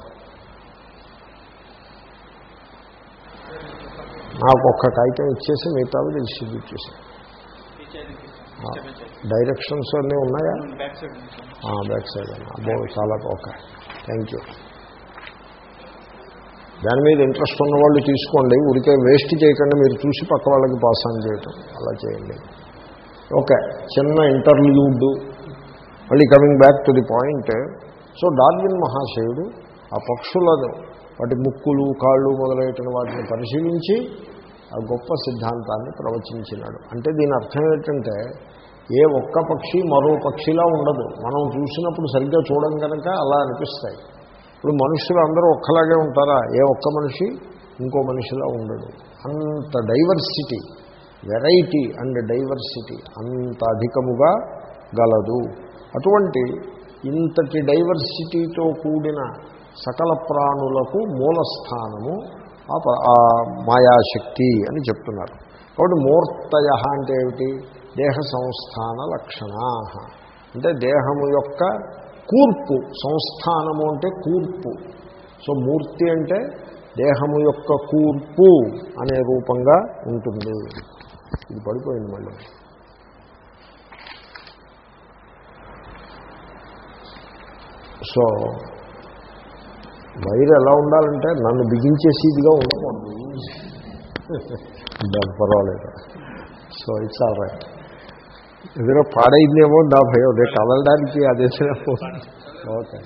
నాకు ఒక్క కాగితం ఇచ్చేసి మిగతావి డిస్ట్రిబ్యూట్ చేశాను డైరెక్షన్స్ అన్నీ ఉన్నాయా? బ్యాక్ సైడ్ అబ్బో చాలా ఓకే. థ్యాంక్ యూ దాని మీద ఇంట్రెస్ట్ ఉన్న వాళ్ళు తీసుకోండి ఉడికే వేస్ట్ చేయకుండా మీరు చూసి పక్క వాళ్ళకి పాస్ ఆన్ చేయటం అలా చేయండి. ఓకే చిన్న ఇంటర్వ్యూడ్ మళ్ళీ coming back to the point so Darwin మహాశయుడు ఆ పక్షులను వాటి ముక్కులు కాళ్ళు మొదలైన వాటిని పరిశీలించి ఆ గొప్ప సిద్ధాంతాన్ని ప్రవచించినాడు. అంటే దీని అర్థం ఏంటంటే ఏ ఒక్క పక్షి మరో పక్షిలా ఉండదు. మనం చూసినప్పుడు సరిగ్గా చూడడం కనుక అలా అనిపిస్తాయి. ఇప్పుడు మనుషులు అందరూ ఒక్కలాగే ఉంటారా? ఏ ఒక్క మనిషి? ఇంకో మనిషిలా ఉండడు. అంత డైవర్సిటీ వెరైటీ అండ్ డైవర్సిటీ అంత అధికముగా గలదు. అటువంటి ఇంతటి డైవర్సిటీతో కూడిన సకల ప్రాణులకు మూలస్థానము ఆ ఆ మాయాశక్తి అని చెప్తున్నారు. కాబట్టి మూర్తయ అంటే ఏమిటి? దేహ సంస్థాన లక్షణా అంటే దేహము యొక్క కూర్పు సంస్థానము అంటే కూర్పు. సో మూర్తి అంటే దేహము యొక్క కూర్పు అనే రూపంగా ఉంటుంది. ఇది పడిపోయింది మళ్ళీ. సో వైర్ ఎలా ఉండాలంటే నన్ను బిగించేసిదిగా ఉండకూడదు. <laughs> దాని పర్వాలేదు. సో ఇట్స్ ఆల్ రైట్ ఏదైనా పాడైందేమో నా భయం. రేపు కదలడానికి అదే ఓకే.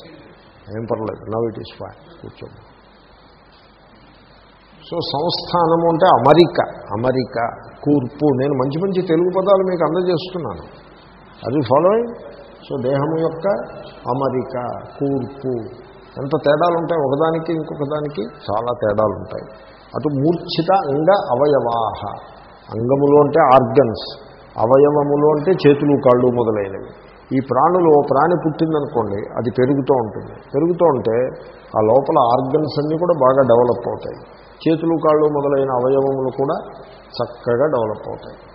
ఏం పర్లేదు నవ్ ఇట్ ఈస్ ఫైన్ కూర్చోండి. సో సంస్థానము అంటే అమరిక. అమరిక కూర్పు. నేను మంచి మంచి తెలుగు పదాలు మీకు అందజేస్తున్నాను. అది ఫాలోయింగ్ సో దేహం యొక్క అమరిక కూర్పు. ఎంత తేడాలు ఉంటాయి ఒకదానికి ఇంకొకదానికి చాలా తేడాలు ఉంటాయి అటు మూర్ఛిత అంగ అవయవాహ. అంగములు అంటే ఆర్గన్స్. అవయవములు అంటే చేతులు కాళ్ళు మొదలైనవి. ఈ ప్రాణులు ఓ ప్రాణి పుట్టిందనుకోండి అది పెరుగుతూ ఉంటుంది. పెరుగుతూ ఉంటే ఆ లోపల ఆర్గన్స్ అన్నీ కూడా బాగా డెవలప్ అవుతాయి. చేతులు కాళ్ళు మొదలైన అవయవములు కూడా చక్కగా డెవలప్ అవుతాయి.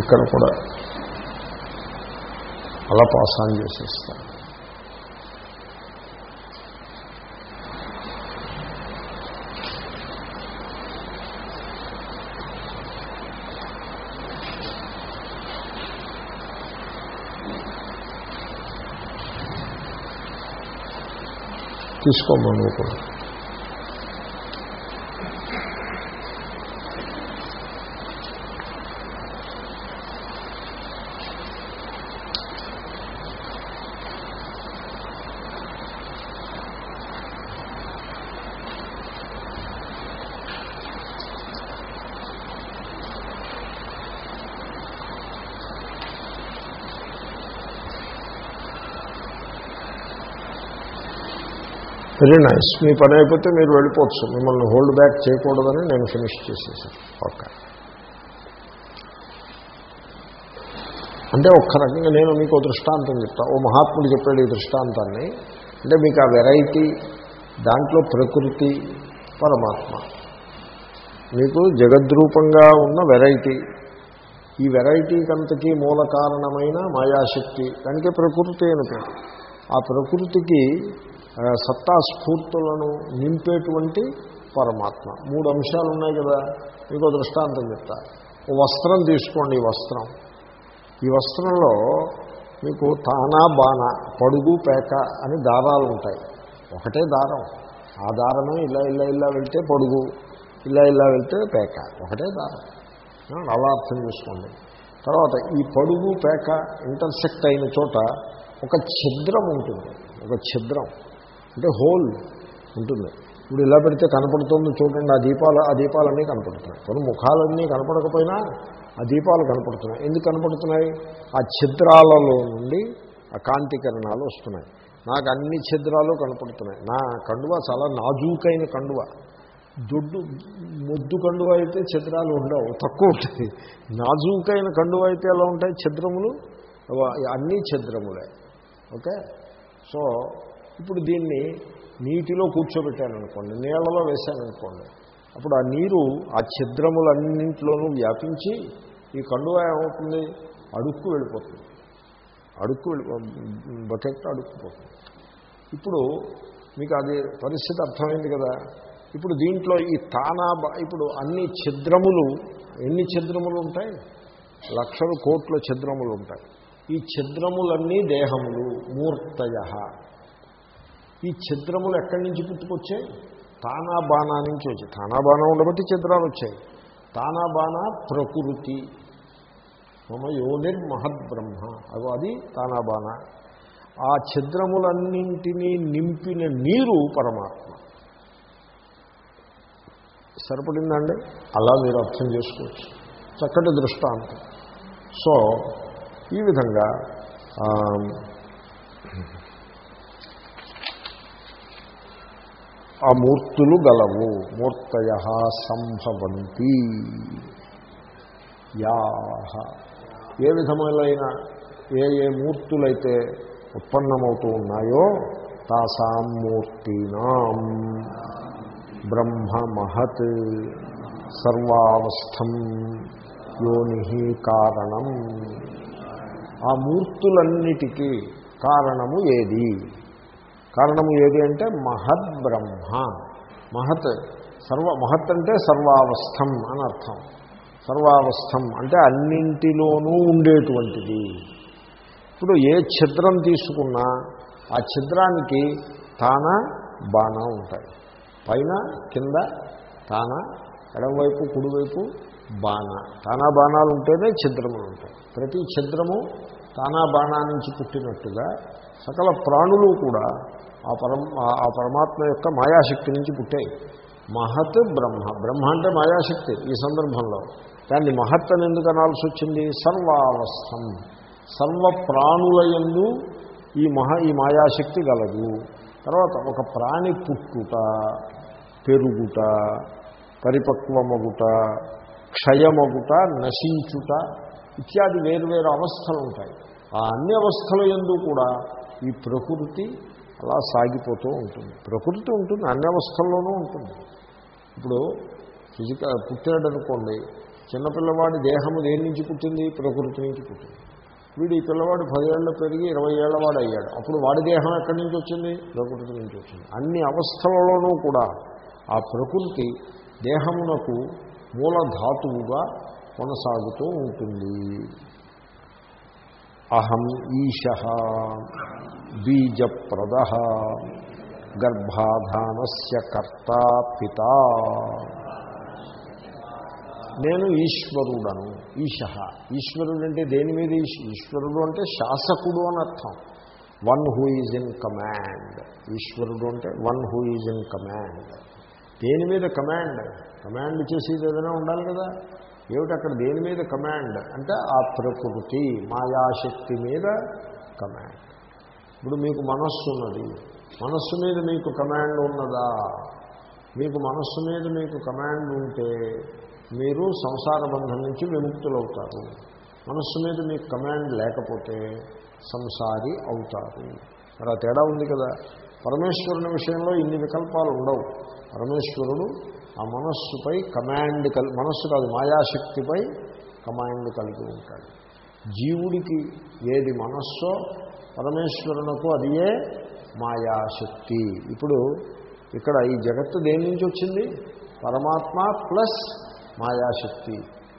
ఇక్కడ కూడా. అలా పాస్ ఆన్ చేసేస్తాం తీసుకోమని కూడా. Very nice. మీ పని అయిపోతే మీరు వెళ్ళిపోవచ్చు. మిమ్మల్ని హోల్డ్ బ్యాక్ చేయకూడదని నేను ఫినిష్ చేసేసాను. ఓకే. అంటే ఒక్క రకంగా నేను మీకు దృష్టాంతం చెప్తా. ఓ మహాత్ముడు చెప్పాడు ఈ దృష్టాంతాన్ని. అంటే మీకు ఆ వెరైటీ దాంట్లో ప్రకృతి పరమాత్మ. మీకు జగద్రూపంగా ఉన్న వెరైటీ. ఈ వెరైటీకంతకీ మూల కారణమైన మాయాశక్తి. దానికే ప్రకృతి అని ఆ ప్రకృతికి సత్తా స్ఫూర్తులను నింపేటువంటి పరమాత్మ. మూడు అంశాలు ఉన్నాయి కదా మీకు దృష్టాంతం చెప్తా. ఓ వస్త్రం తీసుకోండి ఈ వస్త్రం. ఈ వస్త్రంలో మీకు తానా బాణ పడుగు పేక అని దారాలు ఉంటాయి. ఒకటే దారం. ఆ దారమే ఇలా ఇలా ఇలా వెళ్తే పొడుగు ఇలా ఇలా వెళ్తే పేక. ఒకటే దారం. అలా అర్థం చేసుకోండి. తర్వాత ఈ పడుగు పేక ఇంటర్సెక్ట్ అయిన చోట ఒక ఛిద్రం ఉంటుంది. ఒక ఛిద్రం. అంటే హోల్ ఉంటుంది. ఇప్పుడు ఇలా పెడితే కనపడుతుంది చూడండి ఆ దీపాలు ఆ దీపాలన్నీ కనపడుతున్నాయి. కొన్ని ముఖాలన్నీ కనపడకపోయినా ఆ దీపాలు కనపడుతున్నాయి. ఎందుకు కనపడుతున్నాయి? ఆ ఛిద్రాలలో నుండి ఆ కాంతి కిరణాలు వస్తున్నాయి. నాకు అన్ని ఛిద్రాలు కనపడుతున్నాయి. నా కండువ చాలా నాజూకైన కండువ. దొడ్డు ముద్దు కండువ అయితే ఛిద్రాలు ఉండవు తక్కువ ఉంటుంది నాజూకైన కండువ అయితే ఎలా ఉంటాయి? ఛిద్రములు? అన్నీ ఛిద్రములే. ఓకే? సో ఇప్పుడు దీన్ని నీటిలో కూర్చోబెట్టాను అనుకోండి నీళ్ళలో వేశాను అనుకోండి అప్పుడు ఆ నీరు ఆ ఛిద్రములన్నింటిలోనూ వ్యాపించి ఈ కండువ ఏమవుతుంది? అడుక్కు వెళ్ళిపోతుంది. అడుక్కు వెళ్ళి బకెట్ అడుక్కుపోతుంది. ఇప్పుడు మీకు అది పరిస్థితి అర్థమైంది కదా? ఇప్పుడు దీంట్లో ఈ తానా ఇప్పుడు అన్ని ఛిద్రములు ఎన్ని ఛిద్రములు ఉంటాయి? లక్షలు కోట్ల ఛిద్రములు ఉంటాయి. ఈ ఛిద్రములన్నీ దేహములు మూర్తయ. ఈ ఛిద్రములు ఎక్కడి నుంచి పుట్టుకొచ్చాయి? తానా బాణా నుంచి వచ్చాయి. తానా బాణా ఉండబట్టి ఛిద్రాలు వచ్చాయి. తానా బాణా ప్రకృతి. మమ యోనిర్మహద్బ్రహ్మ అదో అది తానా బాణా ఆ ఛిద్రములన్నింటినీ నింపిన నీరు పరమాత్మ. సరిపడిందండి? అలా మీరు అర్థం చేసుకోవచ్చు. చక్కటి దృష్టాంతం. సో ఈ విధంగా ఆ మూర్తులు గలవు. మూర్తయ సంభవంతి. యా ఏ విధములైన ఏ ఏ మూర్తులైతే ఉత్పన్నమవుతూ ఉన్నాయో తాసాం మూర్తినాం. బ్రహ్మ మహత్ సర్వావస్థం యోని కారణం. ఆ మూర్తులన్నిటికీ కారణము ఏది? కారణము ఏది అంటే మహద్ బ్రహ్మ మహత్ సర్వ మహత్ అంటే సర్వావస్థం అని అర్థం. సర్వావస్థం అంటే అన్నింటిలోనూ ఉండేటువంటిది. ఇప్పుడు ఏ ఛిద్రం తీసుకున్నా ఆ ఛిద్రానికి తాన బాణ ఉంటాయి. పైన కింద తాన ఎడమవైపు కుడివైపు బాణ. తానా బాణాలు ఉంటేనే ఛిద్రములు ఉంటాయి. ప్రతి ఛిద్రము తానా బాణా నుంచి పుట్టినట్టుగా సకల ప్రాణులు కూడా ఆ పరం ఆ పరమాత్మ యొక్క మాయాశక్తి నుంచి పుట్టాయి. మహత్ బ్రహ్మ. బ్రహ్మ అంటే మాయాశక్తి ఈ సందర్భంలో. దాన్ని మహత్ అని ఎందుకు అనాల్సి వచ్చింది? సర్వావస్థం. సర్వ ప్రాణులయందు ఈ మహా ఈ మాయాశక్తి గలదు. తర్వాత ఒక ప్రాణి పుట్టుట పెరుగుట పరిపక్వమగుట క్షయమగుట నశించుట ఇత్యాది వేరువేరు అవస్థలు ఉంటాయి. ఆ అన్ని అవస్థల ఎందు కూడా ఈ ప్రకృతి అలా సాగిపోతూ ఉంటుంది. ప్రకృతి ఉంటుంది అన్ని అవస్థల్లోనూ ఉంటుంది. ఇప్పుడు ఫిజికల్ పుట్టాడు అనుకోండి చిన్నపిల్లవాడి దేహము దేని నుంచి పుట్టింది? ప్రకృతి నుంచి పుట్టింది. వీడు ఈ పిల్లవాడు పదేళ్ళు పెరిగి ఇరవై ఏళ్ళవాడు అయ్యాడు అప్పుడు వాడి దేహం ఎక్కడి నుంచి వచ్చింది? ప్రకృతి నుంచి వచ్చింది. అన్ని అవస్థలలోనూ కూడా ఆ ప్రకృతి దేహమునకు మూల ధాతువుగా కొనసాగుతూ ఉంటుంది. అహం ఈశ. బీజప్రద గర్భాధానస్య కర్త పిత. నేను ఈశ్వరుడను ఈశ. ఈశ్వరుడు అంటే దేని మీద ఈశ్వరుడు అంటే శాసకుడు అని అర్థం. One who is in command. ఈశ్వరుడు అంటే one who is in command. దేని మీద కమాండ్? కమాండ్ చేసేది ఏదైనా ఉండాలి కదా. ఏమిటి అక్కడ దేని మీద కమాండ్? అంటే ఆ ప్రకృతి మాయాశక్తి మీద కమాండ్. ఇప్పుడు మీకు మనస్సు ఉన్నది. మనస్సు మీద మీకు కమాండ్ ఉన్నదా? మీకు మనస్సు మీద మీకు కమాండ్ ఉంటే మీరు సంసార బంధం నుంచి విముక్తులవుతారు. మనస్సు మీద మీకు కమాండ్ లేకపోతే సంసారి అవుతారు. మరి ఆ తేడా ఉంది కదా. పరమేశ్వరుని విషయంలో ఇన్ని వికల్పాలు ఉండవు. పరమేశ్వరుడు ఆ మనస్సుపై కమాండ్ కలి మనస్సు కాదు మాయాశక్తిపై కమాండ్ కలిగి ఉంటాడు. జీవుడికి ఏది మనస్సో పరమేశ్వరునకు అదియే మాయాశక్తి. ఇప్పుడు ఇక్కడ ఈ జగత్తు దేని నుంచి వచ్చింది? పరమాత్మ ప్లస్ మాయాశక్తి.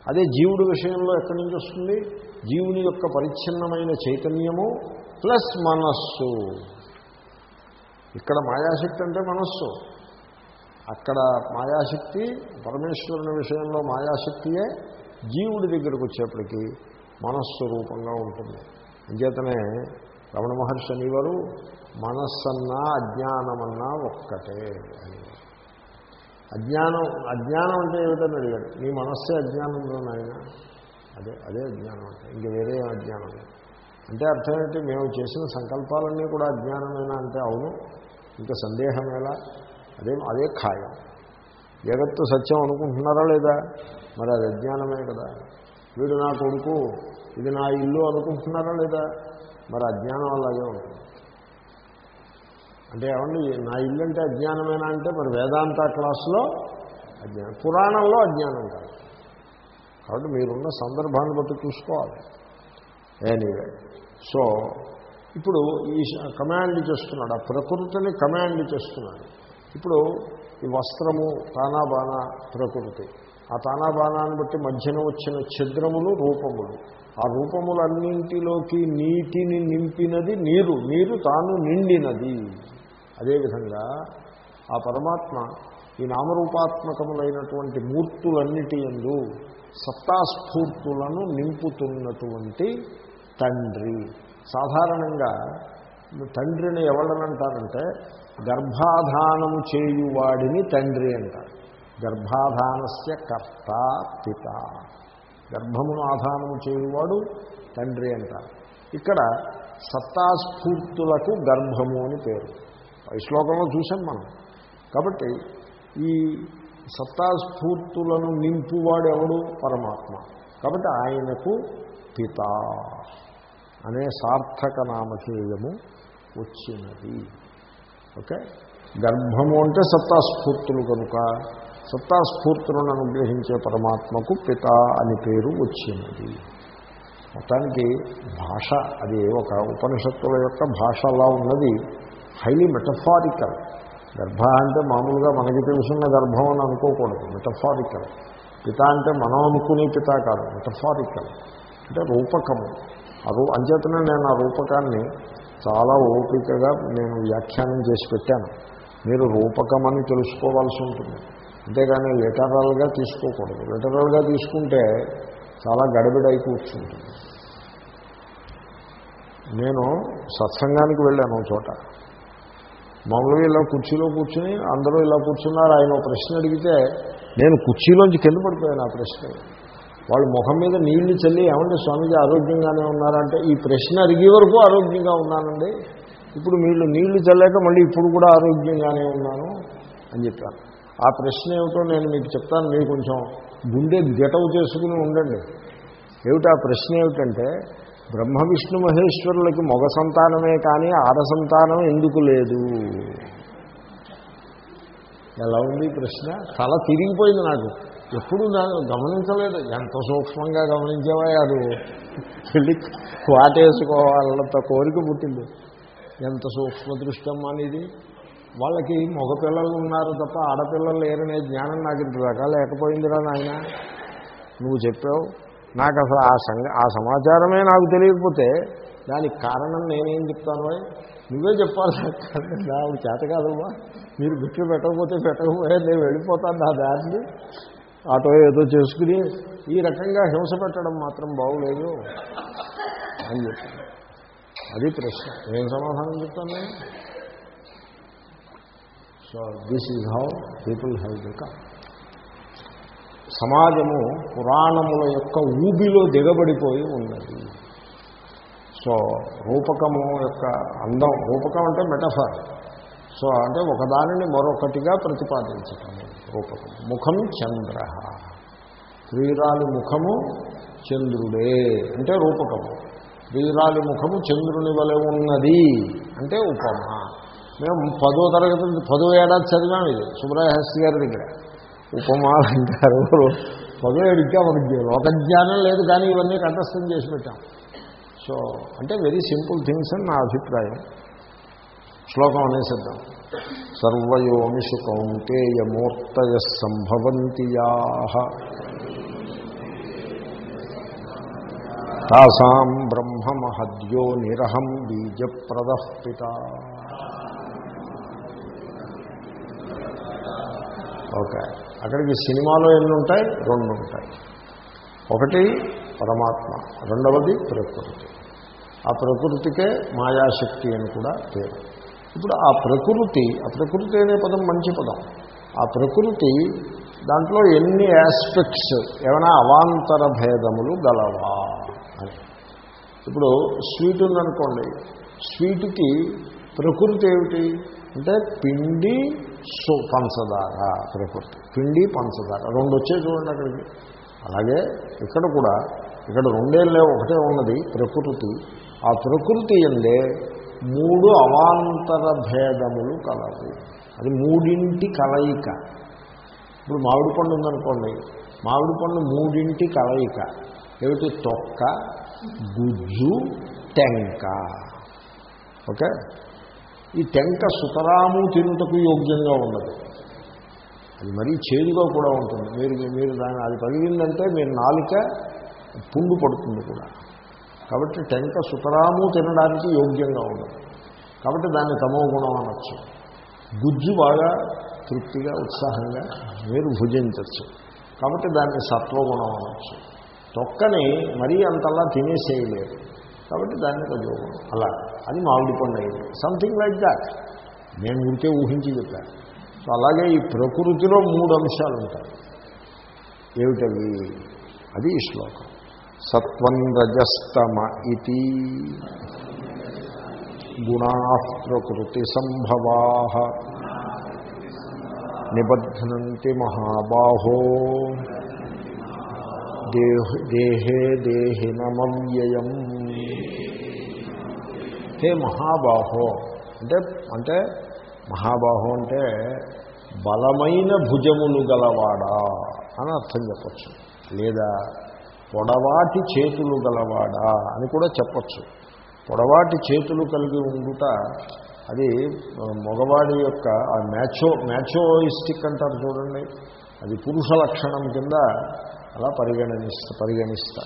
అదే జీవుడి విషయంలో ఎక్కడి నుంచి వస్తుంది? జీవుని యొక్క పరిచ్ఛిన్నమైన చైతన్యము ప్లస్ మనస్సు. ఇక్కడ మాయాశక్తి అంటే మనస్సు. అక్కడ మాయాశక్తి పరమేశ్వరుని విషయంలో మాయాశక్తియే జీవుడి దగ్గరకు వచ్చేప్పటికీ మనస్సు రూపంగా ఉంటుంది. అంచేతనే రమణ మహర్షి అనేవారు మనస్సన్నా అజ్ఞానమన్నా ఒక్కటే అని. అజ్ఞానం అజ్ఞానం అంటే ఏమిటని అడిగాడు. నీ మనస్సే అజ్ఞానంలో నాయన. అదే అదే అజ్ఞానం అంటే ఇంక వేరే అజ్ఞానం అంటే అర్థం ఏంటి? మేము చేసిన సంకల్పాలన్నీ కూడా అజ్ఞానమేనా? అంటే అవును ఇంకా సందేహమేలా? అదే అదే ఖాయం. జగత్తు సత్యం అనుకుంటున్నారా లేదా? మరి అది అజ్ఞానమే కదా. వీడు నా కొడుకు ఇది నా ఇల్లు అనుకుంటున్నారా లేదా? మరి అజ్ఞానం అలాగే ఉంటుంది. అంటే ఏమండి నా ఇల్లు అంటే అజ్ఞానమేనా అంటే మరి వేదాంత క్లాసులో అజ్ఞానం పురాణంలో అజ్ఞానం కాదు. కాబట్టి మీరున్న సందర్భాన్ని బట్టి చూసుకోవాలి. ఎనీవే సో ఇప్పుడు ఈ కమాండ్ చేస్తున్నాడు ఆ ప్రకృతిని కమాండ్ చేస్తున్నాడు. ఇప్పుడు ఈ వస్త్రము తానాబాన ప్రకృతి. ఆ తానాబానాన్ని బట్టి మధ్యన వచ్చిన ఛిద్రములు రూపములు. ఆ రూపములన్నింటిలోకి నీటిని నింపినది నీరు నీరు తాను నిండినది. అదేవిధంగా ఆ పరమాత్మ ఈ నామరూపాత్మకములైనటువంటి మూర్తులన్నిటి ఎందు సత్తాస్ఫూర్తులను నింపుతున్నటువంటి తండ్రి. సాధారణంగా తండ్రిని ఎవడనంటారంటే గర్భాధానము చేయువాడిని తండ్రి అంటారు. గర్భాధానస్య కర్త పిత. గర్భమును ఆధానము చేయువాడు తండ్రి అంటారు. ఇక్కడ సత్తాస్ఫూర్తులకు గర్భము అని పేరు. ఈ శ్లోకంలో చూసాం మనం. కాబట్టి ఈ సత్తాస్ఫూర్తులను నింపువాడు ఎవడు? పరమాత్మ. కాబట్టి ఆయనకు పిత అనే సార్థక నామధేయము వచ్చినది. ఓకే? గర్భము అంటే సత్తాస్ఫూర్తులు కనుక సత్తాస్ఫూర్తులను అనుగ్రహించే పరమాత్మకు పిత అని పేరు వచ్చినది. మొత్తానికి భాష అది ఒక ఉపనిషత్తుల యొక్క భాష అలా ఉన్నది. హైలీ మెటఫారికల్ గర్భ అంటే మామూలుగా మనకి తెలుసున్న గర్భం అని అనుకోకూడదు. మెటఫారికల్ పిత అంటే మనం అనుకునే పిత కాదు. మెటఫారికల్ అంటే రూపకము. ఆ రూ అంచేతనే నేను ఆ రూపకాన్ని చాలా ఓపికగా నేను వ్యాఖ్యానం చేసి పెట్టాను. మీరు రూపకమని తెలుసుకోవాల్సి ఉంటుంది. అంతేగాని లిటరల్గా తీసుకోకూడదు. లిటరల్గా తీసుకుంటే చాలా గడబిడై కూర్చుంటుంది నేను సత్సంగానికి వెళ్ళాను చోట. మామూలుగా ఇలా కుర్చీలో కూర్చుని అందరూ ఇలా కూర్చున్నారు. ఆయన ఒక ప్రశ్న అడిగితే నేను కుర్చీలోంచి కింద పడిపోయాను ఆ ప్రశ్న. వాళ్ళు ముఖం మీద నీళ్ళు చల్లి ఏమంటే స్వామిజీ ఆరోగ్యంగానే ఉన్నారంటే? ఈ ప్రశ్న అడిగే వరకు ఆరోగ్యంగా ఉన్నానండి. ఇప్పుడు వీళ్ళు నీళ్ళు చల్లాక మళ్ళీ ఇప్పుడు కూడా ఆరోగ్యంగానే ఉన్నాను అని చెప్పాను ఆ ప్రశ్న ఏమిటో నేను మీకు చెప్తాను మీరు కొంచెం గుండె గెటవు చేసుకుని ఉండండి. ఏమిటి ఆ ప్రశ్న ఏమిటంటే బ్రహ్మ విష్ణు మహేశ్వరులకి మగ సంతానమే కానీ ఆడ సంతానం ఎందుకు లేదు? ఎలా ఉంది ప్రశ్న? తల తిరిగిపోయింది నాకు. ఎప్పుడు నేను గమనించలేదు. ఎంత సూక్ష్మంగా గమనించేవా అది వెళ్ళి వాటేసుకోవాలంత కోరిక పుట్టింది. ఎంత సూక్ష్మ దృష్టం అనేది? వాళ్ళకి మగపిల్లలు ఉన్నారు తప్ప ఆడపిల్లలు లేరనే జ్ఞానం నాకు ఇంత దాకా లేకపోయిందిరా నాయన. నువ్వు చెప్పావు. నాకు అసలు ఆ సంగ ఆ సమాచారమే నాకు తెలియకపోతే దానికి కారణం నేనేం చెప్తాను నువ్వే చెప్పాలి. నాకు చేత కాదమ్మా. మీరు గుట్లు పెట్టకపోతే పెట్టకపోయా నేను వెళ్ళిపోతాను నా దారిని. ఆటో ఏదో చేసుకుని ఈ రకంగా హింస పెట్టడం మాత్రం బాగులేదు అని చెప్పాను అది ప్రశ్న. ఏం సమాధానం చెప్తాను నేను? So this is how people have become సమాజము పురాణముల యొక్క ఊబిలో దిగబడిపోయి ఉన్నది. సో రూపకము యొక్క అందం రూపకం అంటే మెటఫర్ సో అంటే ఒకదానిని మరొకటిగా ప్రతిపాదించటం రూపకం. ముఖం చంద్ర. శ్రీరాలి ముఖము చంద్రుడే అంటే రూపకము. శ్రీరాలి ముఖము చంద్రుని వలె ఉన్నది అంటే ఉపమా. మేము పదో తరగతి పదో ఏడాది చదివాం ఇది. సుబ్రహస్తి గారి దగ్గర. ఉపమాలంకారు పదో ఏడిగా మనకి లోకజ్ఞానం లేదు కానీ ఇవన్నీ కంఠస్థం చేసి పెట్టాం. సో అంటే వెరీ సింపుల్ థింగ్స్ అని నా అభిప్రాయం. శ్లోకం అనేసిద్దాం. సర్వయోనిషు కౌంటేయమూర్తయ సంభవంతి తాసాం బ్రహ్మ మహద్యో నిరహం బీజప్రద పిత. ఓకే అక్కడికి సినిమాలో ఎన్ని ఉంటాయి రెండు ఉంటాయి ఒకటి పరమాత్మ రెండవది ప్రకృతి. ఆ ప్రకృతికే మాయాశక్తి అని కూడా పేరు. ఇప్పుడు ఆ ప్రకృతి ఆ ప్రకృతి అనే పదం మంచి పదం. ఆ ప్రకృతి దాంట్లో ఎన్ని ఆస్పెక్ట్స్ ఏమైనా అవాంతర భేదములు గలవా? అని. ఇప్పుడు స్వీట్ ఉందనుకోండి స్వీట్కి ప్రకృతి ఏమిటి? అంటే పిండి సో పంచదార ప్రకృతి పిండి పంచదార. రెండు వచ్చే చూడండి అక్కడికి. అలాగే ఇక్కడ కూడా ఇక్కడ రెండేళ్ళే ఒకటే ఉన్నది ప్రకృతి. ఆ ప్రకృతి ఎందే మూడు అవాంతర భేదములు కలవు. అది మూడింటి కలయిక. ఇప్పుడు మామిడి పండు ఉందనుకోండి మామిడి పండు మూడింటి కలయిక. ఏమిటి? తొక్క గుజ్జు టెంక. ఓకే? ఈ టెంక సుతరాము తినుటకు యోగ్యంగా ఉన్నది. అది మరీ చేదుగా కూడా ఉంటుంది. మీరు మీరు దాన్ని అది పగిలిందంటే మీరు నాలిక పుండు పడుతుంది కూడా. కాబట్టి టెంక సుతరాము తినడానికి యోగ్యంగా ఉండదు కాబట్టి దాన్ని తమో గుణం అనొచ్చు. గుజ్జు బాగా తృప్తిగా ఉత్సాహంగా మీరు భుజించవచ్చు కాబట్టి దాన్ని సత్వగుణం అనొచ్చు. తొక్కని మరీ అంతలా తినేసేయలేదు. కాబట్టి దాన్ని రజోగుణం అలా. అది మామిడి పండు అయింది. సంథింగ్ లైక్ దాట్ నేను ఉంటే ఊహించి చెప్పాను. సో అలాగే ఈ ప్రకృతిలో మూడు అంశాలు ఉంటాయి. ఏమిటవి? అది ఈ శ్లోకం. సత్వం రజస్తమ ఇది గుణా ప్రకృతి సంభవా నిబధ్నంతి మహాబాహో దేహ దేహే దేహినమవ్యయం హే మహాబాహో. అంటే అంటే మహాబాహో అంటే బలమైన భుజములు గలవాడా అని అర్థం చెప్పచ్చు. లేదా పొడవాటి చేతులు గలవాడా అని కూడా చెప్పచ్చు. పొడవాటి చేతులు కలిగి ఉండుట అది మగవాడి యొక్క ఆ మ్యాచో మ్యాచోయిస్టిక్ అంటారు చూడండి. అది పురుష లక్షణం కింద అలా పరిగణనిస్తా పరిగణిస్తా.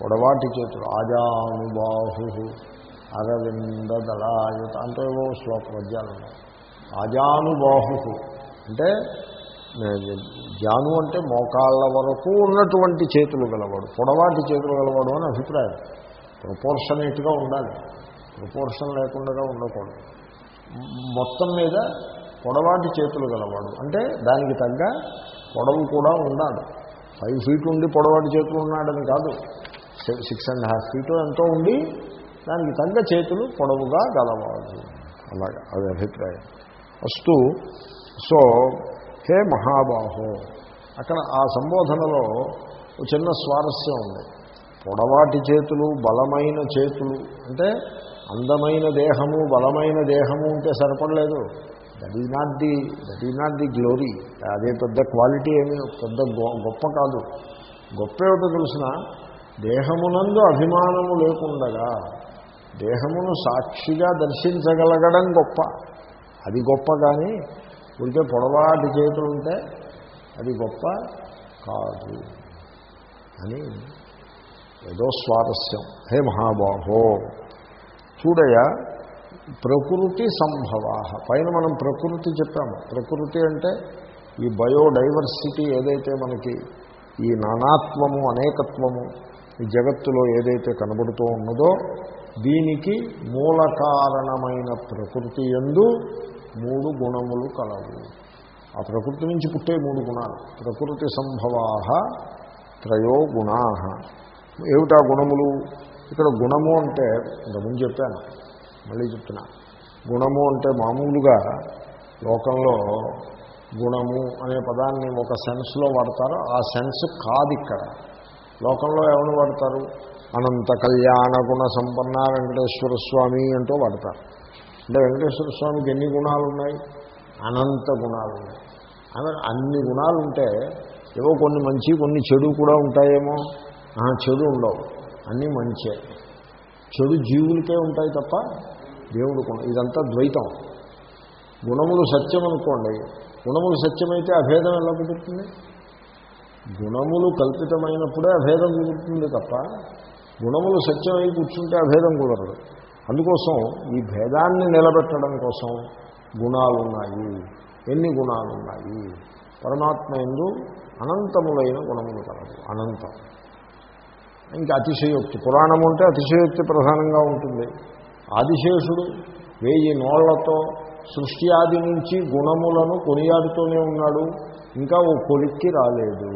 పొడవాటి చేతులు ఆజానుబాహు. అరవింద దళాయుత అంటే ఏవో శ్లోక పద్యాలు ఉన్నాయి. ఆజానుబాహు అంటే జాను అంటే మోకాళ్ళ వరకు ఉన్నటువంటి చేతులు గలవాడు. పొడవాటి చేతులు గలవాడు అని అభిప్రాయం. ప్రపోర్షనేట్గా ఉండాలి. ప్రపోర్షన్ లేకుండా ఉండకూడదు. మొత్తం మీద పొడవాటి చేతులు గలవాడు. అంటే దానికి తగ్గ పొడవు కూడా ఉండాలి. ఫైవ్ ఫీట్ ఉండి పొడవాటి చేతులు ఉన్నాడని కాదు. సిక్స్ అండ్ హాఫ్ ఫీట్ ఎంతో ఉండి దానికి తగ్గ చేతులు పొడవుగా గలవాడు అలాగా అది అభిప్రాయం. వస్తూ సో హే మహాబాహో అక్కడ ఆ సంబోధనలో చిన్న స్వారస్యం ఉంది. పొడవాటి చేతులు బలమైన చేతులు అంటే అందమైన దేహము బలమైన దేహము ఉంటే సరిపడలేదు. That is not the that is not the glory అదే పెద్ద క్వాలిటీ ఏమి పెద్ద గొప్ప కాదు. గొప్ప ఏమిటో తెలిసిన దేహమునందు అభిమానము లేకుండగా దేహమును సాక్షిగా దర్శించగలగడం గొప్ప. అది గొప్ప కానీ ఉంటే పొడవాటి చేతులు ఉంటే అది గొప్ప కాదు అని ఏదో స్వారస్యం. హే మహాబాహో! చూడయ ప్రకృతి సంభవా పైన మనం ప్రకృతి చెప్పాము. ప్రకృతి అంటే ఈ బయోడైవర్సిటీ ఏదైతే మనకి ఈ నానాత్వము అనేకత్వము ఈ జగత్తులో ఏదైతే కనబడుతూ ఉన్నదో దీనికి మూల కారణమైన ప్రకృతి ఎందు మూడు గుణములు కలవు. ఆ ప్రకృతి నుంచి పుట్టే మూడు గుణాలు. ప్రకృతి సంభవాహ త్రయో గుణా ఏమిటా గుణములు? ఇక్కడ గుణము అంటే ఇంతకుముందు చెప్పాను మళ్ళీ చెప్తున్నా. గుణము అంటే మామూలుగా లోకంలో గుణము అనే పదాన్ని ఒక సెన్స్లో వాడతారు. ఆ సెన్స్ కాదు ఇక్కడ. లోకంలో ఎవరు వాడతారు? అనంత కళ్యాణ గుణ సంపన్న వెంకటేశ్వర స్వామి అంటూ వాడతారు. అంటే వెంకటేశ్వర స్వామికి ఎన్ని గుణాలు ఉన్నాయి అనంత గుణాలు ఉన్నాయి అన్ని గుణాలు ఉంటే ఏవో కొన్ని మంచి కొన్ని చెడు కూడా ఉంటాయేమో. చెడు ఉండవు. అన్నీ మంచే. చెడు జీవులకే ఉంటాయి తప్ప దేవుడు గుణం ఇదంతా ద్వైతం. గుణములు సత్యం అనుకోండి. గుణములు సత్యమైతే అభేదం ఎలా కుదురుతుంది? గుణములు కల్పితమైనప్పుడే అభేదం కుదురుతుంది తప్ప గుణములు సత్యమై కూర్చుంటే అభేదం కుదరదు. అందుకోసం ఈ భేదాన్ని నిలబెట్టడం కోసం గుణాలు ఉన్నాయి ఎన్ని గుణాలు ఉన్నాయి పరమాత్మ ఎందు అనంతములైన గుణములు కలదు అనంతం. ఇంకా అతిశయోక్తి. పురాణం అంటే అతిశయోక్తి ప్రధానంగా ఉంటుంది. ఆదిశేషుడు వెయ్యి నోళ్ళతో సృష్టి ఆది నుంచి గుణములను కొనియాడుతూనే ఉన్నాడు. ఇంకా ఓ కొలిక్కి రాలేదు.